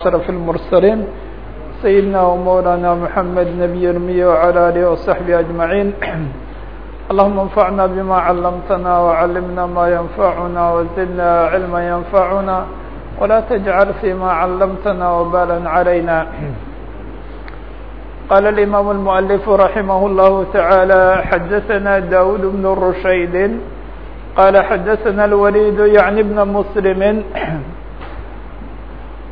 أشرف المرسلين سيدنا ومولانا محمد نبي المي وعلى آله وصحبه أجمعين اللهم انفعنا بما علمتنا وعلمنا ما ينفعنا وزدنا علما ينفعنا ولا تجعل فيما علمتنا وبالا علينا قال الإمام المؤلف رحمه الله تعالى حدثنا داود بن الرشيد قال حدثنا الوليد يعني ابن مسلم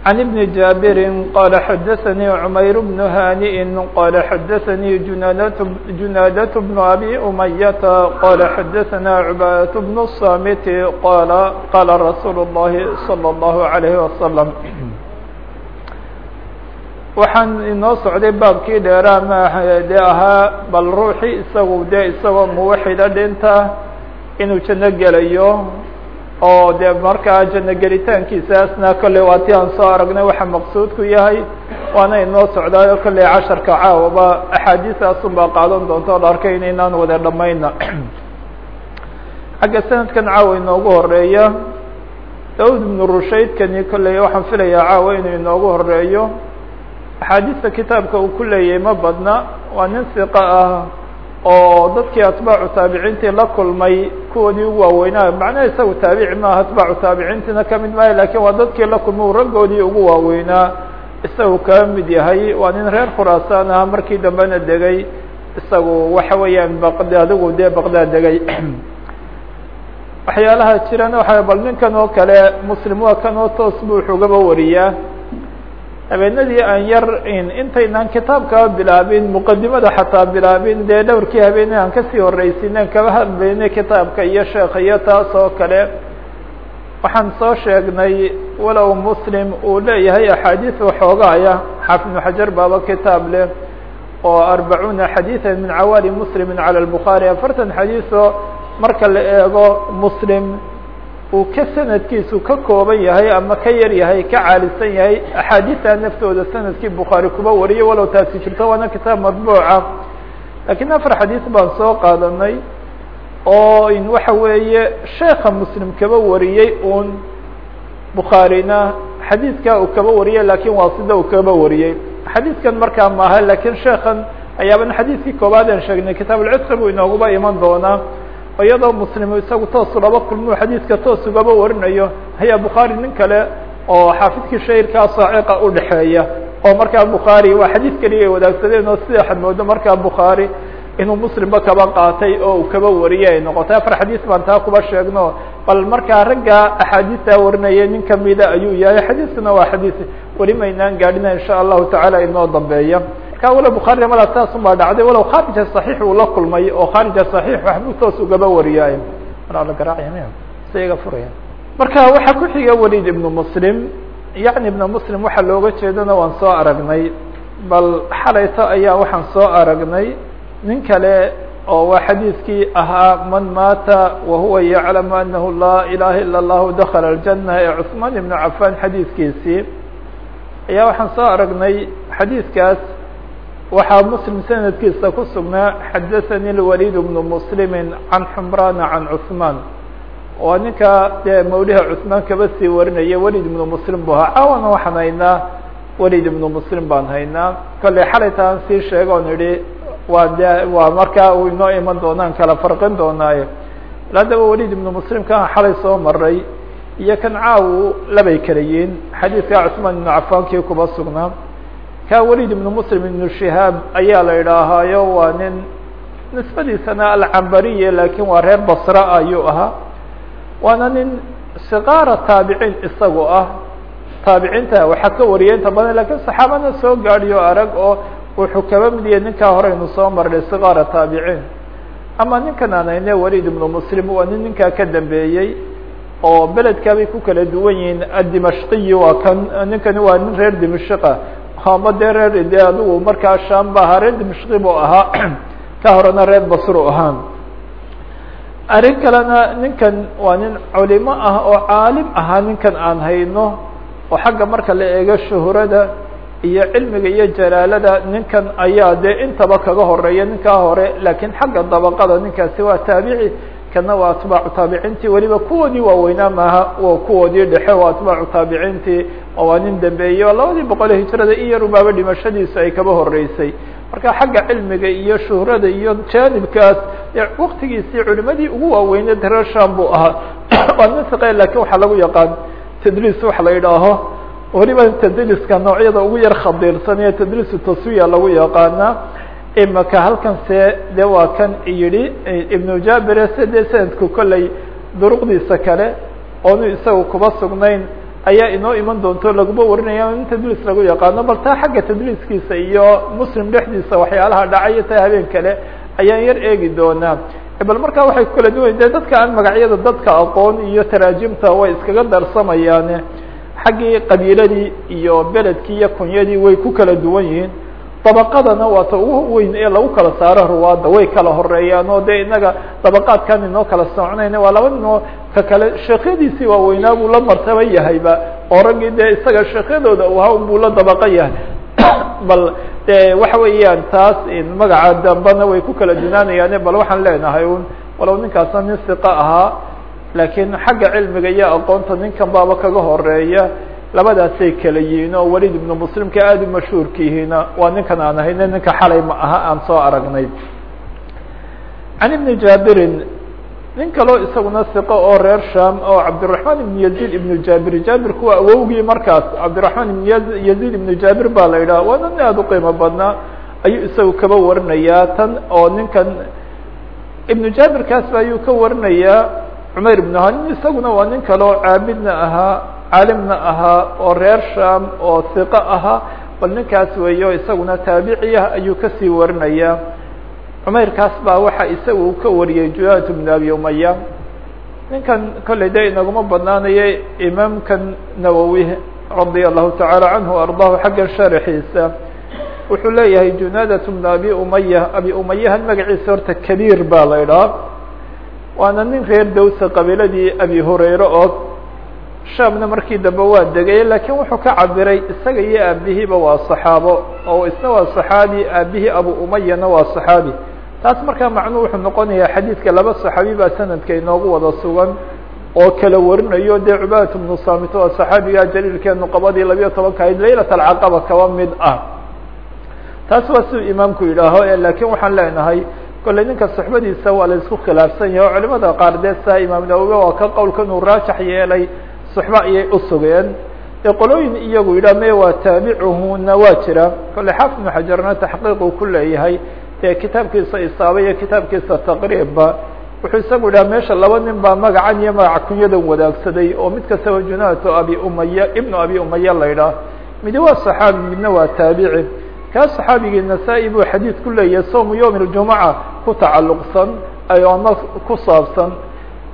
عن ابن جابر قال حدثني عمير بن هانئ قال حدثني جنادة, جنادة بن أبي أمية قال حدثنا عبادة بن الصامت قال قال رسول الله صلى الله عليه وسلم waxaan inoo socday baabkii dheeraa maaha dee ahaa bal ruuxii isagu dee isagoo muwaxida dhinta inuu janno gelayo oo dee markaa janno gelitaankiisaasna kolley waa ti aan soo aragnay waxa maqsuudku yahay waana inoo socdaayo kolley casharka caawaba axaadiistaasun baa qaadan doonta o la arkay inaynaan wada dhamayna xagga sanadkan caawa inoogu horreeya daud ibnu rushaydkani kolley waxaan filayaa caawa inuu inoogu horeeyo axaadiista kitaabka uu ku leeyahay ma badna waa nin siqa ah oo dadkii atbaacu taabiciintii la kulmay kuwoodii ugu waaweynaa macnaha isagu taabici maaha atbaacu taabiciintiina ka mid maayo lakiin waa dadkii la kulma u raggoodii ugu waaweynaa isagu ka mid yahay. Waa nin reer khuraasaan ah markii dambena degay isagu waxa weeyaan baqd adigu dee baqdaad degay. Waxyaalaha jirana waxa bal ninkan oo kale muslim waa kan oo toos bu wuxugaba wariyaa habeenadii aan yar intaynaan kitaabkaba bilaabin muqadimada xataa bilaabin dee dhowrkii habeenii aan kasii horeysineen kaba hadlaynay kitaabka iyo sheekha iyo taas oo kale waxaan soo sheegnay walow muslim uu leeyahay axaadiis waxoogaaya xaafid ibnu xajar baaba kitaab leh oo arbacuuna xadiiثa min cawaali muslimi calى الbukhaari afartan xadiiثoo marka la eego muslim uu ka sanadkiisu ka kooban yahay ama ka yar yahay ka caalisan yahay axaadiista naftooda sannadkii bukhaari kuba wariyay walow taasi jirto waana kitaab matbuuca. Lakiin afar xadiis baan soo qaadanay oo in waxa weeye sheeka muslim kaba wariyey un bukhaarina xadiidka uu kaba wariyay laakiin waa sida uu kaba wariyey xadiidkan markaa maaha lakiin sheekan ayaaban xadiidkii koobaad aan sheegnay kitaab buu inooguba iman doonaa iyadoo muslim isagu toosu laba kulmuu xadiidka toos ugaba warinayo ayaa bukhaari nin kale oo xaafidkii shahirkaa saaciqa udhexeeya oo markaa bukhaari waa xadiid keliya ay wadaagsadeen oo sida waxaad moodo markaa bukhaari inuu muslimba kaba qaatay oo uu kaba wariyay ay noqotay. Afar xadiis baan taa kuba sheegno bal markaa ragga axaadiistaa warinaya nin kamida ayuu yahay. Xadiiskuna waa xadiis weli maynaan gaadhina insha allahu tacaala inoo dambeeya marka walow bukhaarina malaa saasun baa dhacday walow khaarija صaxiix uu la kulmay oo khaarija صaxiix waxbuu toos ugaba wariyaay la garaacya sa iga furaya marka waxaa ku xiga welid ibnu muslim yacni ibnu muslim waxaa looga jeedana waan soo aragnay bal xalayto ayaa waxaan soo aragnay nin kale oo waa xadiiskii ahaa man maata wahuwa yaclamu anahu laa ilaha ilا اllahu dakla اljana ee cثmaan ibnu cafan xadiiskiisii ayaa waxaan soo aragnay xadiiskaas waxaa muslim sanadkiisa ku sugnaa xadaثani اlwalid bnu muslimi can xumrana can cثmaan waa ninka dee mawliha cثmaan kaba sii warinaya welid ibnu muslim bu ahaa caawana waxaan haynaa welid ibnu muslim baan haynaa kolley xalaytaan sii sheega on idhi waa de waa markaa uu inoo iman doonaan kala farqin doonaaye haddaba welid ibnu muslim kan xalay soo maray iyo kan caawu labay kala yihiin xadiidka cثmaan ibnu cafaankii kuba sugnaa ka welid ibnu muslim ibnu shihaab ayaa la idhaahaayo waa nin nisbadiisana alcambariye laakiin waa reer basra ayuu ahaa. Waana nin sikaara taabiciin isagu ah. Taabiciinta waxaa ka wariyay inta badan laakiin saxaabana soo gaadhiyo arag oo wuxuu kaba mid yahay ninkaa hore aynu soo marnay sikaara taabiciin. Ama ninkan aan hayne welid ibnu muslim waa nin ninkaa ka dambeeyey oo beledkaabay ku kala duwan yihiin. Adimashqiyi waa kan ninkani waa nin reer dimashqa ama dee reer de adigu markaa sham ba ahaa reer dimashqi buu ahaa. Ka horena reer basru ahaa. Arrin kalena ninkan waa nin culimo ah oo caalim ahaa ninkan aan hayno oo xagga marka la eego shuhrada iyo cilmiga iyo jalaalada ninkan ayaa dee intaba kaga horreeya ninkaa hore lakiin xagga dabaqada ninkaasi waa taabici kana waa atbaacu taabiciintii weliba kuwoodii waaweynaa maaha waa kuwoodii dhexe waa atbaacu taabiciintii oo waa nin dambeeyo labadii boqole hijrada in yar ubaaba dhimashadiisu ay kaba horeysay marka xagga cilmiga iyo shuhrada iyo jaanibkaas waktigiisii culimadii ugu waaweyneed reer buu ahaa. Waa nin siqe laakiin waxaa lagu yaqaan tadliis waxa la yidhaaho. Weliba tadliiska noocyada ugu yar khadiirsan ee tadliisu taswiya lagu yaqaana imaka halkan se de waa kan yihi ibnu jabire se dee sanadku kolley duruqdiisa kale oonu isaga kuba sugnayn ayaa inoo iman doonto laguma warinaya in tadliis lagu yaqaano bal taa xagga tadliiskiisa iyo muslim dhexdiisa waxyaalaha dhacaya taa habeen kale ayaan yar eegi doonaa. Bal markaa waxay ku kala duwan de dadka aan magacyada dadka aqoon iyo taraajimta way iskaga darsamayaane. Xaggii qabiiladii iyo beledkii iyo kunyadii way ku kala duwan yihiin dabaqadana waa ta ugu weyn ee lagu kala saaro ruwaadda. Way kala horeeyaan oo de inaga dabaqaadkan inoo kala soconayna waa laba ninoo ka kale sheekyadiisii waaweynaa buu la martaba yahayba. Oo raggii dee isaga sheekyadooda u ahaa buu la dabaqa yahay. Bal de waxa weeyaan taas magaca dambana way ku kala dunaanayaane bal waxaan leenahay un walow ninkaasna nin siqa ahaa laakiin xagga cilmiga iyo aqoonta ninkan baaba kaga horreeya labadaasay kala yihiin oo welid ibnu muslimka aada u mashhuurka yihiina waa ninkan aan ahayne ninka xalay ma aha aan soo aragnay. Can ibni jaabirin nin kaloo isaguna siqo oo reer sham oo cabdiraحman ibn yazid ibnu jaabir. Jaabirku waa awowgii markaas cabdiraحman ibn yazid ibnu jaabir baa la yidhaha waa nin aada u qiimo badnaa ayuu isagu kaba warinayaa tan oo ninkan ibnu jaabirkaas ba ayuu ka warinayaa cumayr ibn hanin isaguna waa nin kale caabidna ahaa caalimna ahaa oo reer sham oo siqo ahaa bal ninkaas weeyo isaguna taabiciyah ayuu ka sii warinayaa cumayrkaas baa waxa isaga uu ka wariyey juhaat bn abi umaya ninkan kolley de inaguma badnaanayo imaamkan nawowi radia allahu tacaala canhu ardahu xagga sharaxiisa wuxuu leeyahay junadat bn abi umaya abi umayahan magaciisa horta kabiir baa la idhaha waana nin reer dawsa qabiiladii abi hurayre oo shaamna markii dambe waa degay lakiin wuxuu ka cabiray isaga iyo aabihiiba waa saxaabo oo isna waa saxaabi aabihii abu umayana waa saxaabi. Taas markaa macnuhu wuxuu noqonayaa xadiidka laba saxaabi sanadka inoogu wada sugan oo kala warinayo. Dee cubadat bnu samit waa saxaabiga jaliilkee nuqabadii labiyo tobanka ahayd laylat alcaqaba kaba mid ah. Taas waa siduu imaamku yidhaaho lakiin waxaan leenahay kolley ninka suxbadiisa waa la isku khilaafsan yahay oo culimada qaar dee saa imaam nawowi waa ka qowlkan uu raajax yeelay suxba ayay usugeen dee qolooyin iyagu yidhah me waa taabicuhuna waa jira. Kolley xaafid ibnu xajarna taxqiiq uu ku leeyahay dee kitaabkiisa isaaba iyo kitaabkiisa taqriibba. Wuxuu isagu yidhaha meesha laba nin baa magacan iyo magaca kunyadan wadaagsaday oo mid kastaba junaatu abi umaya ibnu abi umaya la yidhaah. Midi waa saxaabi midna waa taabici. Kaa saxaabigii nasaa-i buu xadiid ku leeyahay soomu yowm اljumuca ku tacalluqsan ama ku saabsan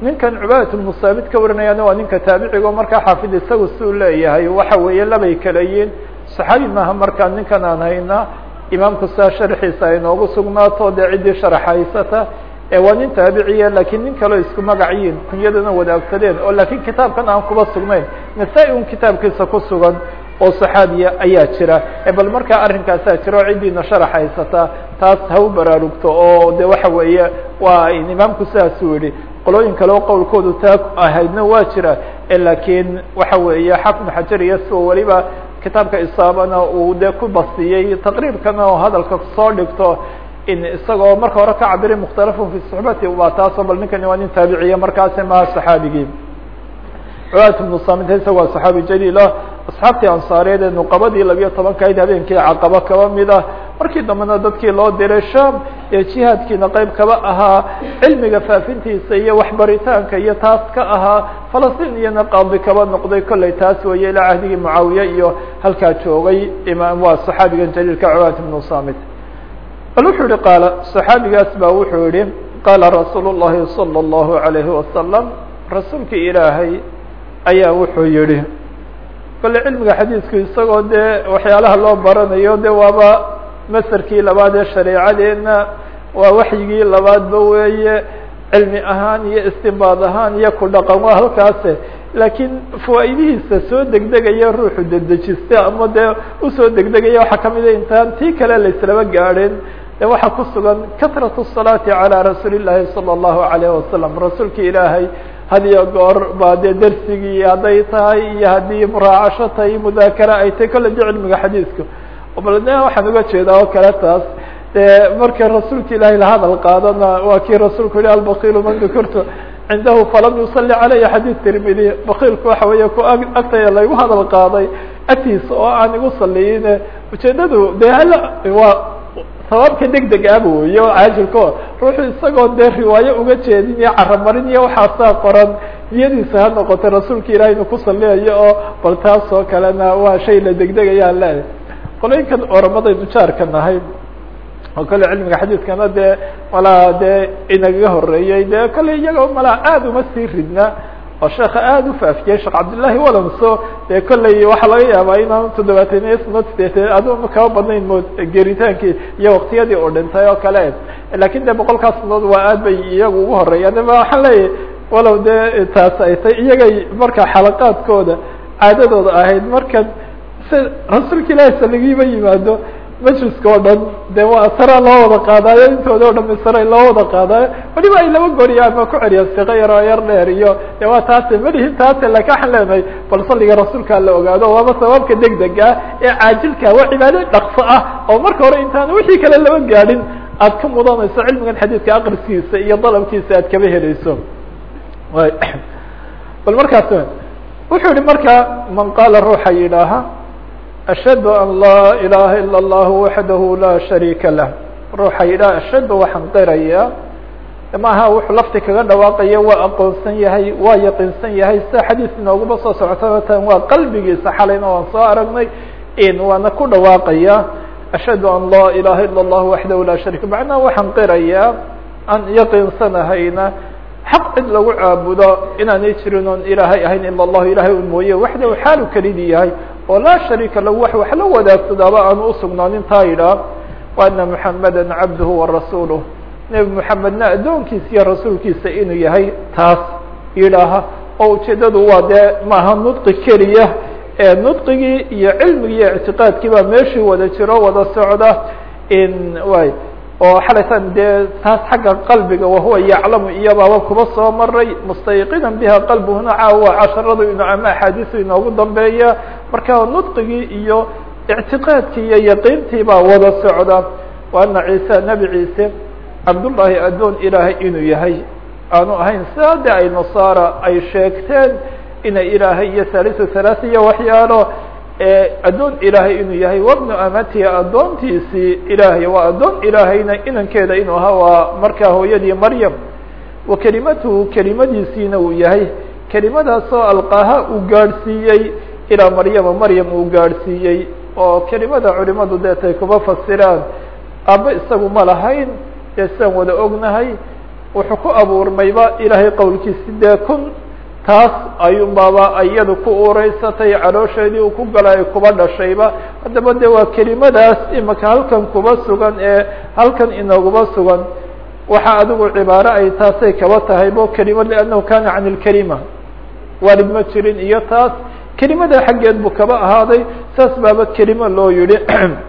ninkan cubaadat bnu saabit ka warinayaana waa ninka taabicigo markaa xaafid isagu siuu leeyahay waxa weeye labay kala yiin saxaabi maaha markaa ninkan aan hayna imaamku saa sharxiisa ay noogu sugnaato dee ciddii sharax haysata ee waa nin taabiciya lakiin nin kaleo isku magaciyin kunyadana wadaagsadeen oo lakiin kitaabkan aan kuba sugnayn. Nasaa-i un kitaabkiisa ku sugan oo saxaabiya ayaa jira. Bal markaa arrinkaasaa jira oo ciddiina sharax haysata taas ha u baraarugto oo de waxa weeye waa imaamku sidaasuu yihi qolooyin kale oo qowlkoodu taa ahaydna waa jira. Lakiin waxa weeye xafnu xajar iyo sioo weliba kitaabka isaabana uu dee ku basiyey taqriibkana oo hadalka soo dhigto isagoo marka hore ka cabiray mukhtalafun fi suxbati waa taasoo bal ninkani waa nin taabiciya markaasi maha saxaabigii cubaat bnu samit isaga waa saxaabi jaliil ah asxaabtii ansaareed ee nuqabadii labiyo tobanka ayd habeenkii caqaba kaba mid ah markii dambena dadkii loo diray sham ee jihaadkiina qeyb kaba ahaa cilmiga faafintiisa iyo waxbaritaanka iyo taas ka ahaa falastiin iyona qaadi kaba noqday kolley taas weeye ilaa cahdigii mucaawiye iyo halkaa joogay imaam waa saxaabigan jaliilka cubaat bnu samit bal wuxuu yihi qaala saxaabigaas baa wuxuu yihi qaala rasuul الlahi salى الlahu عalayhi wasalam rasuulkii ilaahay ayaa wuxuu yihi kole cilmiga xadiidku isagoo dee waxyaalaha loo baranayo de waaba masarkii labaad ee shareecadeena waa waxyigii labaadba weeye cilmi ahaan iyo istinbaad ahaan iyo ku dhaqan waa halkaase laakiin fawaa'idihiisa soo degdegaya ruuxu dedejista ama dee usoo degdegaya waxaa kamida intaan tii kale laislaba gaadhin de waxaa ku sugan katraة الصalaaةi عalى rasuuli الlahi salى الlahu عalيه wasalam rasuulka ilaahay had iyo goor ba dee dersigii hadday tahay iyo haddii muraacasho tahay mudaakara ay tahay kolle de cilmiga xadiiska bal waxaan uga jeedaa oo kale taas de marka rasuulka ilaahay la hadal qaadana waa kii rasuulku yihi albakilu man dukurtu cindahu falam yusali caleyhi xadiid tirmidi. Bakiilku waxa weeye ku agtaya laygu hadal qaaday agtiisa oo aan igu saliyin ujeedadu de waa sabaabka deg deg aba wey o caajilko ruuxu isagoo dee riwaayo uga jeedin iyo caramarin iyo waxaasaa qoran niyadiisa ha noqotay rasuulka ilahi inu ku saliyayo oo bal taas oo kalena waa shay la degdegayaan leeyahy qolooyinkan oramadaynu jaarka nahay oo kale cilmiga xadiidkana dee malaa dee inagaga horeeyey de kale iyaga malaa aada uma sii ridna oo sheeka aada u faafiyey sheekh cabdillahi walanso dee kolley waxaa laga yaabaa inaan toddobaataniyo sanad sideetan aduma kaba badnayn mo geritaankii iyo waktiyadii oo dhintay oo kale. Lakin de boqolkaas sanadood waa aad bay iyagu ugu horeeyaan waxaan leeyahy walow dee taas ay tay iyagay marka xalaqaadkooda caadadooda ahayd. Markan si rasuulka ilaahi saligiiba yimaado majliska oo dhan de waa sara loo wada qaadaayo intooda o dhami sara loo wada qaadaayo waliba ay laba goriya ama ku celiya siqo yar oo yar dheer iyo de waa taase malihin taase laakiin waxaan leenahay bal saliga rasuulkaa la ogaado waaba sababka deg deg ah ee caajilka waa cibaado dhaqso ah oo marka hore intaan wixii kale laba gaadhin aad ka mudanayso cilmigan xadiidka aqriskiisa iyo dalabkiisa aad kaba helayso. Bal markaas wuxuu yihi marka man qaala ruuxa yidhaaha ashhadu an laa ilaaha ila allahu waxdahu laa shariika lah ruuxa yidhaha ashhadu waxaan qirayaa maaha wuxuu lafti kaga dhawaaqaya waa aqoonsan yahay waa yaqiinsan yahay sida xadiis noogaba soo socotaba waa qalbigiisa xalayna waan soo aragnay waana ku dhawaaqaya ashhadu an laa ilaaha ila allahu waxdahu laa shariika macnaha waxaan qirayaa aan yaqiinsanahayna xaq cid lagu caabudo inaanay jirin oon ilaahay ahayn ila allahu ilaahay u mooye waxdahu xaalu kelidii yahay oo laa shariika lahu wax wax la wadaagsadaba aanu usugnaanin taa yidhaah wa ana muxamada cabduhu warasuuluh nebi moxamedna addoonkiisa iyo rasuulkiisa inuu yahay taas yidhaaha. Oo ujeedadu waa dee maaha nudqi keliya ee nudqigii iyo cilmigii iyo ictiqaadkii baa meeshii wada jiro wada socda. In way oo xalaytan dee taas xagga qalbiga wahuwa yaclamu iyabaaba kuba soo maray mustayqinan biha qalbuhuna caawa casharadu ino axaadiisu inoogu dambeeya marka nudqigii iyo ictiqaadkii iyo yaqiintii wada socda. Wa ana ciise nebi ciise cabdullaahi addoon ilaahay inuu yahay. Aanu ahayn sidaa ay nasaara ay sheegteen inay ilaahay iyo halisu halaasa iyo waxyaalo addoon ilaahay inuu yahay. Wabnu amatiha addoontiisii ilaahay waa addoon ilaahayna inankeeda inuu ahaa waa markaa hooyadii maryam. Wa kelimatuhu kelimadiisiina uu yahay. Kelimadaasoo alqaaha uu gaadhsiiyey ilaa maryama maryam uu gaadhsiiyey oo kelimada culimadu deetay kuma fasiraan. Aaba isagu ma lahayn dee sidaan wada ognahay wuxuu ku abuurmayba ilaahay qowlkiisi dee kun taas ayuun baaba iyada ku ureysatay caloosheedii uu ku gala ay kuba dhashayba haddaba de waa kelimadaas imaka halkan kuba sugan ee halkan inooguba sugan. Waxa adigu cibaaro ay taasay kaba tahay bo kelimad liannahu kana can ilkelima waalid ma jirin iyo taas kelimada xaggeed buu kaba ahaaday saas baaba kelimo loo yihi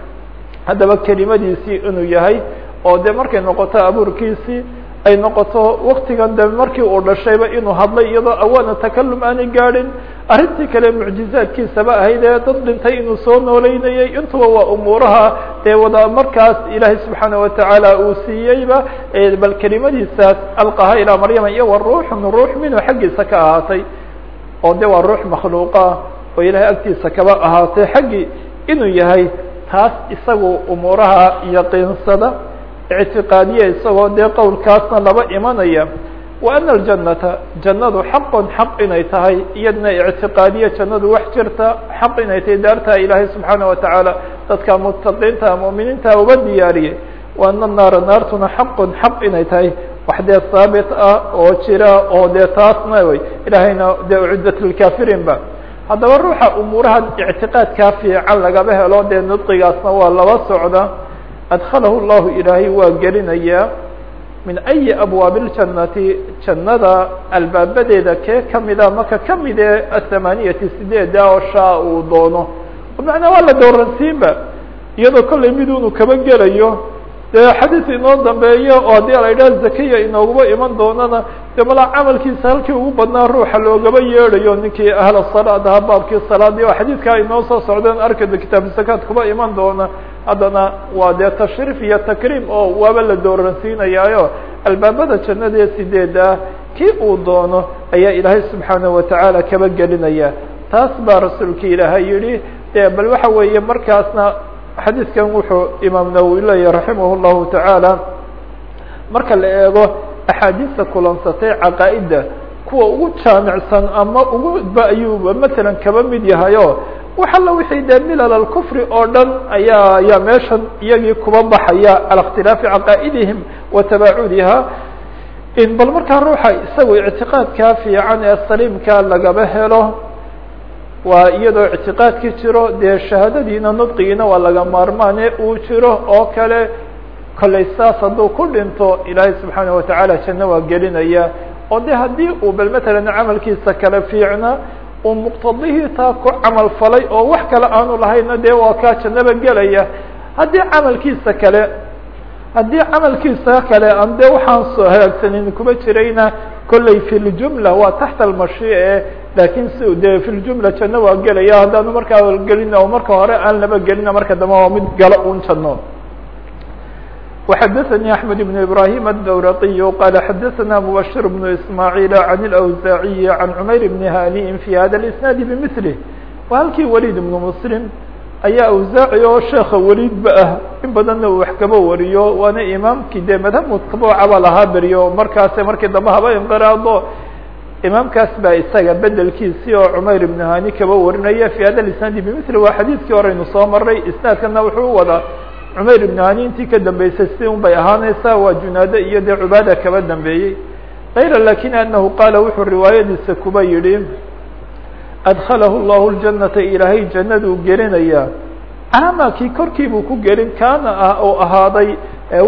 haddaba kelimadiisii inuu yahay oo de markay noqoto abuurkiisii ay noqoto waktigan dambe markii uu dhashayba inuu hadlay iyadoo awaana takalum aanay gaadhin arrintii kale mucjizaadkiisaba ahayd ee dad dhintay inuu soo nooleynayay intuba waa umuuraha dee wada markaas ilaahay subxaana watacaala uu siiyeyba bal kelimadiisaas alqaha ilaa maryama iyo wa ruuxun ruux minhu xaggiisa ka ahaatay oo de waa ruux makhluuqa oo ilaahay agtiisa kaba ahaatay xaggii inuu yahay taas isagu umuuraha yaqiinsada ictiqaadiya isagoo dee qowlkaasna laba imanaya. Wa ana aljannata jannadu xaqon xaq inay tahay iyadna ictiqaadiya jannadu wax jirta xaq inay tahay daartaa ilaahay subxaana watacaala dadka mutaqiinta mu'miniinta uga diyaariyey wa ana naara naartuna xaqon xaq inay tahay wax dee haabit ah oo jira oo dee taasna wey ilaahayna dee uciddat lilkaafiriin ba haddaba ruuxa umuurahan ictiqaadkaa fiican lagaba helo dee nudqigaasna waa laba socda. Adkhalahu llahu ilaahay waa gelinayaa min ayi abwaabi اljannati jannada albaabadeeda kee kamida maka kamide athamaaniyati sideeda oo shaa uu doono. Macnaa waa la dooransiinba. Iyadoo kollay mid unu kaba gelayo dee xadiis inoo dambeeyo oo haddii la zakiya inooguma iman doonana dee malaa camalkiisa halkii ugu badnaa ruuxa loogaba yeedhayo ninkii ahla salaad ahaa baabkii salaadii oo xadiidkaa inoo soo socdeen arkada kitaabu zakaad kuba iman doona. Haddana waa dee tashriif iyo takriim oo waaba la dooransiinayaayo. Albaabada jannada ee sideeda ah kii uu doono ayaa ilaahay subxaanahu watacaala kaba gelinaya taas baa rasuulka ilaahay yihi de bal waxa weeye markaasna xadiidkan wuxuu imaam nawowi leeyahy raximah llahu tacaala marka la eego axaadiista kulansatay caqaa'idda kuwa ugu jaamicsan ama ugu ba ayuuba matalan kaba mid yahayo wax alla wixii dee milal alkufri oo dhan ayaa ayaa meeshan iyagii kuba baxaya cala اkhtilaafi caqaa'idihim wa tabaacudiha in bal markaa ruuxa isagu ictiqaadkaa fiican ee saliimka lagaba helo waa iyadoo ictiqaadki jiro dee shahaadadiina nudqigiina waa laga maarmaane uu jiro oo kale kollay hadduu ku dhinto ilaahay subxaanaه watacaala janno waa gelinaya. Oo de haddii uu bal matalan camalkiisa kale fiicna uu muqtadihii taa ku camal falay oo wax kale aanu lahayna dee waa kaa jannaba gelaya. Haddii camalkiisa kale haddii camalkiisa kale aan de waxaan soo hagaagsanin kuma jirayna kollay fi ljumla waa taxta almashiice laakiin si de fi ljumla janno waa gelaya haddaanu markaa gelin oo marka hore aan laba gelina marka dambe waa mid galo un janno وxdثnي أحمد بن إبراهيم الدورقي قال xdثna مبشر بن إسماعيل عن الأوزاعي عن عمير بن هانئ في hذا الإسناaد بمثله wa halkii وليد بن مسلم ayaa أوزاعي oo sheeka weliidba ah in badanna uu wax kaba wariyo waana imaamkii de madhab mutبوcaba lahaa beriyo markaas markii dambe haba inqiraado imaamkaas baa isaga bedelkiisii oo cmayr بن hani kaba warinaya في hada الإسناaد بمثل waa xadiidkii horeynu soo maray isنaadkana wuxuu wadaa cmayr ibn hani intii ka dambeysay si un bay ahaaneysaa waa junaade iyo dee cubaada kaba dambeeyey kayra lakin anahu qaala wuxuu riwaayadiisa kuba yihi adkhalahu llahu ljanata ilaahay jannaduu gelinayaa calama kii korkii buu ku gelin kaana ah oo ahaaday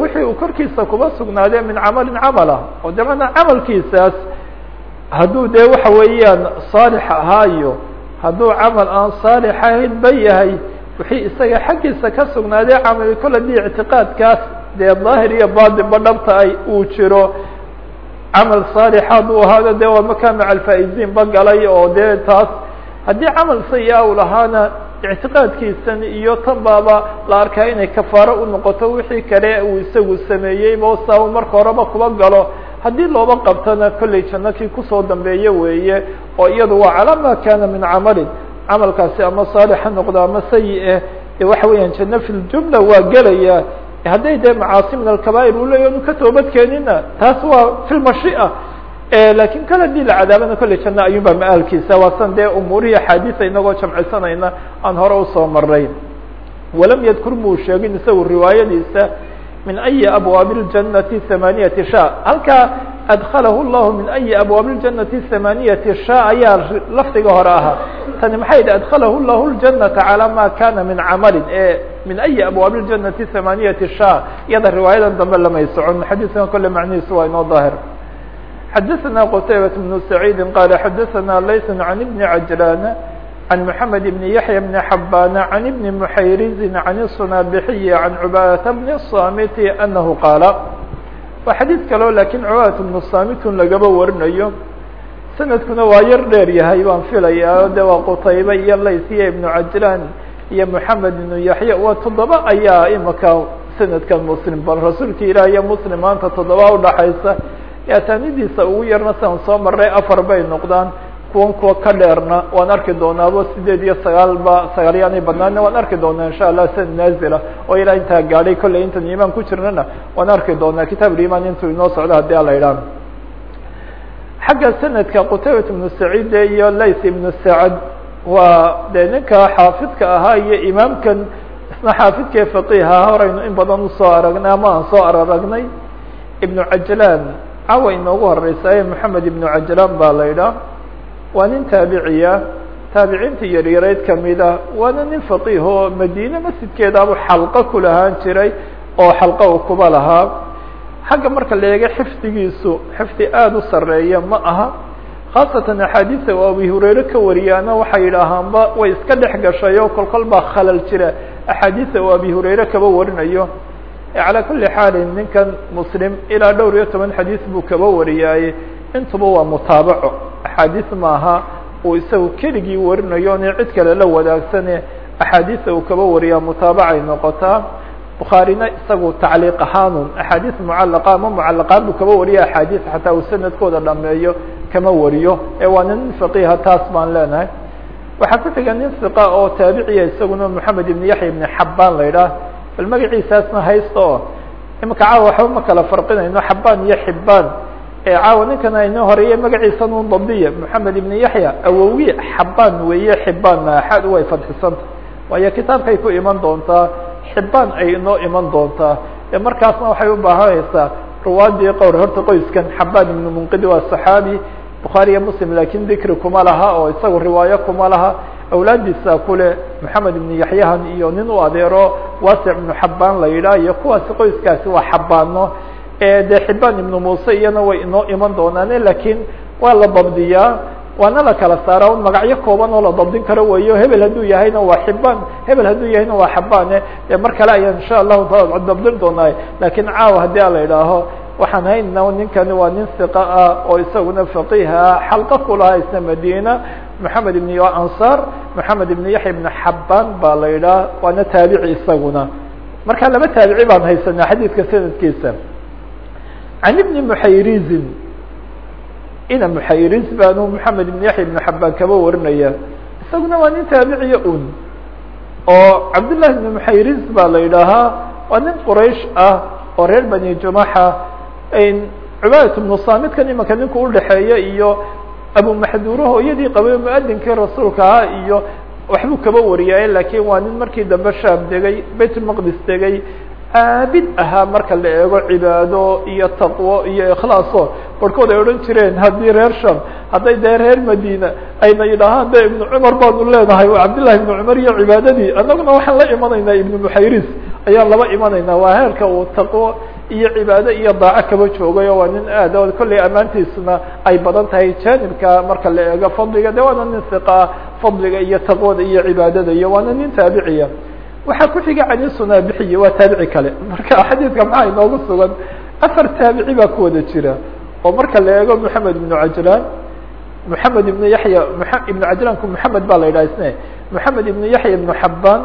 wixii uu korkiisa kuba sugnaadee min camalin camala oo de mana camalkiisaas hadduu dee waxa weeyaan saalix ahaayo hadduu camal aan saalix ahayn ba yahay wixii isaga xaggiisa ka sugnaadee camali kol haddii ictiqaadkaas dee daahir iyo baadinba dhabta ay uu jiro camal saalixaad uu ahaado dee waa makaa maca alfaa'iziin ba galay oo dee taas haddii camal saya u lahaana ictiqaadkiisan iyo tan baaba la arkaa inay kafaaro u noqoto wixii kale uu isagu sameeyey saa u marka horeba kuba galo haddii looba qabtona kollay janno kii ku soo dambeeye weeye oo iyadu waa calaa ma kana min camalin camalkaasi ama saalix ha noqdo ama sayi-e de waxa weeyaan janno fi ljumla waa gelaya. Hadday dee macaasi min alkabair uu leeya inu ka toobadkeenina taas waa fi lmashi'a laakiin kal haddii la cadaabana kolley janno ayuunba ma-aalkiisa waasan dee umuurihii axaadiisa inagoo jamcisanayna aan hore u soo maray walam yadkur muu sheegin isagu riwaayadiisa min ayi abwaabi اljanati hamaniyati sha halkaa adkalahu llahu min ayi abwaabi اljanati hamaniyati sha ayaa lafdiga hore ahaa tani maxay idhi adkalahu llahu ljanata calى ma kana min camalin e min ayi abwaabi اljanati hamaniyati sha iyada riwaayadan dambe lamay socon xadiiskan kole macnihiisu waa inoo daahir xadaثna qtaybaة بن سacيidi qala xadaثna layث عan بn cajlan عن محمد بن يحيى بن حبان عن بن محيرز عن الصنابحي عن عباadة بن الصامت أنه قاaل waa xadيiث kaleo lakiن cباadة بن الصامت lagaba warinayo sanadkuna waa yar dheer yahay baan filaya de waa qtaybe iyo lays iyo iبن cajlan iyo محamed بن yaحya waa toddoba ayaa imaka sanadkan mslim bal rasuulka ilah iyo mslim maanta toddoba udhaxaysa ataanidiisa ugu yarna sian soo maray afar bay noqdaan kuwan kuwa ka dheerna waan arki doonaabo sideed iyo sagaalba sagaalyaanay badnaana waan arki doonaa insha allah sanad naazila. Oo ilaa intaa gaadhay kolley intan imaan ku jirnana waan arki doonaa. Kitaab iman intuu inoo socdo haddii ala idhaah xagga sanadka qutaybat ibnu saciid iyo lays ibnu sacad waa de ninka xaafidka ahaa iyo imaamkan isna xaafidka faqiha horeynu in badan u soo aragnay ama aan soo araragnay. Ibnu cajlaan cawa inoogu horeysa moxamed ibnu cajlaan baa la idhaah waa nin taabiciya taabiciinta yaryarayd kamida waana nin faqiih oo madiine masjidkeedaabu xalqo ku lahaan jiray oo xalqo uu kuba lahaa. Xagga marka la eega xifdigiisu xifdi aada u sareeya ma aha. Khaasatan axaadiisa oo abi hurayre ka wariyaana waxay yidhaahaanba way iska dhex gashay oo kolkol baa khalal jira. Axaadiisa oo abi hurayre kaba warinayo. Calى kuli xaalin ninkan muslim ilaa dhowr iyo toban xadiis buu kaba wariyaaye. Intuba waa mutaabaco axaadiis maaha uu isagu keligii warinayo ni cid kale la wadaagsane axaadiisa uu kaba wariyaa mutaabacay noqotaa bukhaarina isagu tacliiq ahaanun axaadiis mucalaqa ama mucalaqaan buu kaba wariya axaadiis xataa uu sanadkooda dhameeyo kama wariyo. Ee waana nin faqiha taas baan leenahay. Waxaa ku xiga nin iqa oo taabiciya isaguna moxamed ibn yaxya ibn xabaan la idhaah bal magaciisaasna haysta oo waxba ma kala farqinayno xabaan iyo xibaan caawa ninkan aynoo horeeye magaciisan un dabiya moxamed ibn yaxya awowi xabaan weeye xibaan maaxaad way fadxisanta waayo kitaabkay ku iman doontaa xibaan ay inoo iman doontaa. Markaasna waxay u baahanaysaa ruwaadii qowr horta qoyskan xabaan ibnu munqidi waa saxaabi bukhaariya muslim laakiin dikri kuma laha oo isagu riwaayo kuma laha. Awlaadiisa kule moxamed ibnu yaxyahan iyo nin u adeero wasic ibnu xabaan la yidhaah iyo kuwaasi qoyskaasi waa xabaano dee xibaan ibnu muuse iyana way inoo iman doonaane laakiin waa la dabdiyaa waana la kala saara un magacyo kooban oo la dabdin karo weyo hebel hadduu yahayna waa xibaan hebel hadduu yahayna waa xabaane dee mar kale ayaan insha allahu taala dabdin doonaa. Lakin caawa haddii a la idhaaho waxaan haynaa ninkani waa nin siqa ah oo isaguna faqiha ah. Xalqa kulahaa isna madina moxamed ibn ansar moxamed ibn yaxya ibn xabaan baa la idhaah waana taabici isaguna. Marka laba taabici baan haysanaa xadiidka sanadkiisa can ibni muxayrizin ina muxayriz baanu moxamed ibn yaxya ibn xabaan kaba warinaya isaguna waa nin taabiciya un oo cabdullahi ibn muxayriz baa la idhaahaa waa nin quraysh ah oo reer bani jumaxa cubaadat ibnu saamidkan imika ninku udhaxeeya iyo abumaxduuro hooyadii qabay muadinkii rasuulka ahaa iyo waxbuu kaba wariyaaye laakiin waa nin markii dambe shaam degay bayt lmaqdis degay caabid ahaa marka la eego cibaado iyo taqwo iyo ikhlaaso barhkood ay odhan jireen. Haddii reer sham hadday dee reer madina ayna yidhaahaan de ibnu cumar baanu leenahay cabdillahi ibnu cumar iyo cibaadadii annaguna waxaan la imanaynaa ibnu muxayris ayaan laba imanaynaa. Waa heerka uu taqwo iyo cibaado iyo daaco kaba joogay oo waa nin aad o kolley ammaantiisuna ay badan tahay janibka marka la eego fadliga. De waana nin hiqaa fadliga iyo taqwada iyo cibaadada iyo waana nin taabiciya waxaa ku xiga cani sunaabixiyi waa taabici kale. Marka xadiidka maxaa inoogu sugan? Afar taabici baa ku wada jira. Oo marka la eego moxamed ibnu cajlaan moxamed ibnu yaxya ibnu cajlaanku moxamed baa la yidhaha isne moxamed ibnu yaxya ibnu xabaan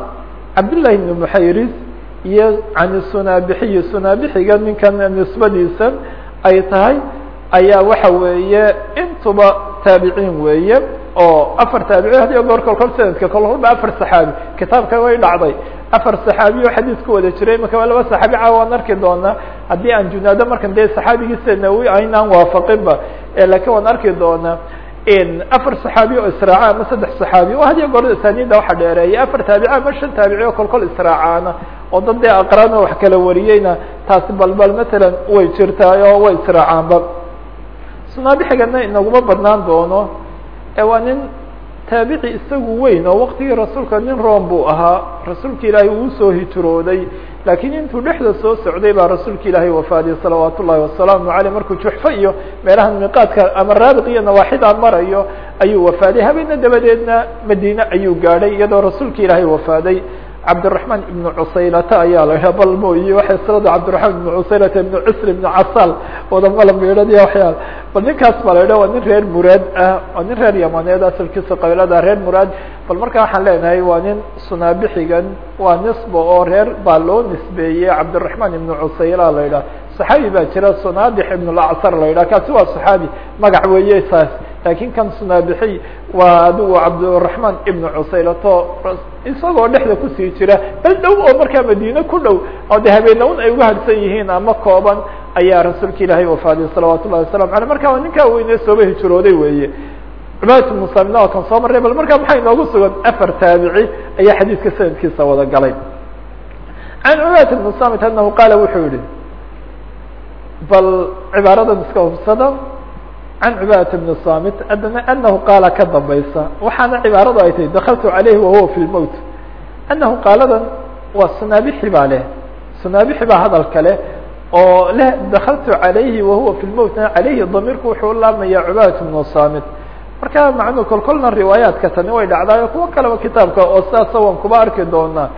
cabdillahi ibnu muxayris iyo cani sunaabixiyi sunaabixiga ninkan nisbadiisan ay tahay ayaa waxa weeye intuba taabiciin weeye oo afar taabici hadi goor kol kol sanadka kol afar saxaabi. Kitaabka way dhacday. Afar saxaabiyo xadiis ku wada jiray imaka waa laba saxaabi caawa waan arki doonaa. Haddii aan junaado markan dee saxaabigiisa nawi aynaan waafaqinba. Lakin waan arki doonaa afar saxaabi oo israaca ama saddex saxaabi o hadiyo goor asaniida waxa dheereeya afar taabici ama shan taabici oo kol israacaana oo dad dee aqraan oo wax kala wariyeyna taasi balbal matalan way jirtaay oo way israacaanba. Sunaabixigana inaguma badnaan doono ee waa nin taabici isagu weyn oo waktigii rasuulka nin room buu ahaa rasuulka ilaahay uu soo hijrooday laakiin intuu dhexda soo socday baa rasuulka ilaahay wafaaday salawaat wasalaamu aleyh markuu juxfa iyo meelahan miqaadka ama raabiq iyo nawaaxida marayo ayuu wafaaday habeena dabadeedna madiine ayuu gaadhay iyadoo rasuulka ilaahay wafaaday cabdiraحman ibn cusaylata ayaa la idhaha bal mooye waxay silada cabdiraحman ibn cusaylata ibn cusr ibn casal wadamala miidhadiya waxyaal bal ninkaas baa la idhaha waa nin reer muraad ah waa nin reer yamaneed asalkiisa qabiilada reer muraad bal marka waxaan leenahay waa nin sunaabixigan waa nisba oo reer baa loo nisbeeyey cabdiraحman ibn cusayla la idhaha صaxaabi baa jira sunaadix ibn lacser la yidhah kaasi waa صaxaabi magac weeye saas laakiin kan sunaabixiy waa adigu cabdiraحman ibn cusaylato isagoo dhexda ku sii jira bal dhow oo markaa madine ku dhow oo de habeena un ay uga harsan yihiin ama kooban ayaa rasuulka ilaahay wafaaday salawaat ullahi wasalam aleyh marka waa ninkaa weyne sooba hijrooday weeye. Cubadat ibnu samina waa kan soo marray bal markaa maxaa inoogu sugan afar taabici ayaa xadiidka sanadkiisa wada galay. Can cubadat ibn samit anahu qaala wuxuu yihi bal cibaaradan iska hubsada can cubaadat bn samit adana anahu qaala ka dambaysa waxaana cibaaradu ay tahay dakaltu calayhi wahuwa fi lmowt anahu qaaladan waa sunaabixi baa leh sunaabixi baa hadalka leh oo leh dakaltu calayhi wahuwa fi lmowt calayhi damiirku wuxuu laabmaya cubaadat bnu samit marka macnuu kol kolna tani way dhacdaayo kuwo kaleba kitaabka oo sidaasa waan kuba arki doonaa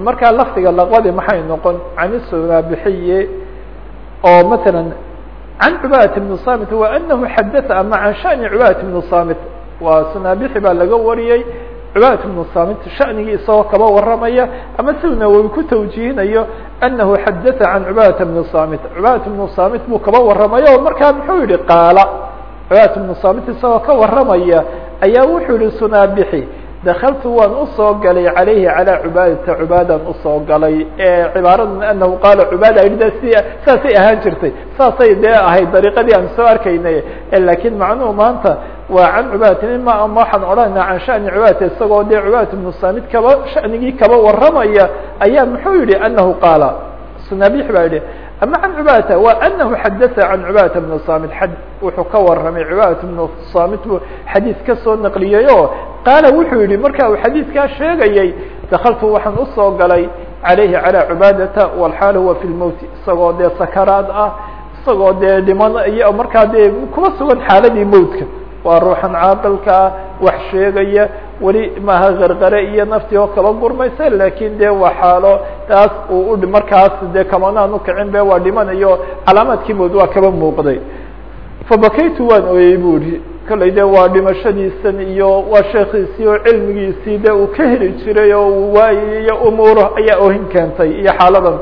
markaa lafdiga laqbadi maxay noqon can sunaabixiye oo matala cubadat bn samit wa anahu xadaa ama can shani cubadat bn samit waa sunaabixi baa laga wariyey cubadat bnu samit shanigii isagoo kaba waramaya ama siu nawowi ku tawjihinayo anahu xadaa can cubadata bni samit cubadat bnu samit buu kaba waramaya oo markaa muxuu yihi qaala cubadat bnu samit isagoo ka waramaya ayaa wuxuu yihi sunaabixi dakaltu waan u soo galay calayhi calaa cubaadata cubaadan u soo galay cibaaradan anahu qaala cubaada saasay ahaan jirtay saasay dee ahayd dariiqadii aan soo arkaynay lakiin macnuhu maanta waa can cubaadati ima ama waxaan odhanayna can shani cubaadata isagoo dee cubaadata bnu samid kaba shanigii kaba waramaya ayaa muxuu yihi anahu qaala sunabix baa yihi ama can cubaadata wa anahu xadaa can cubaadata bn samit wuxuu ka waramay cubaadata bnu samit buu xadiis ka soo naqliyey o qaala wuxuu yihi marka uu xadiidkaa sheegayay dakaltu waxaan u soo galay calayhi calى cubaadata walxaal huwa fi lmowti isagoo dee sakaraad ah isagoo dee dhiman iyo markaa dee kuma sugan xaaladii mowtka waa ruuxan caaqilkaa wax sheegaya weli maaha qarqare iyo naftii oo kaba gurmaysa laakiin de waa xaalo taas uu u markaas dee kamanaan ukicin be waa dhimanayo calaamaadkii mowd waa kaba muuqday. Fabakaytu waan oyey bu ihi kollay de waa dhimashadiisan iyo waa sheekiisii oo cilmigiisii de uu ka heli jiray oo uu waayay iyo umuuro ayaa ohin keentay iyo xaaladan.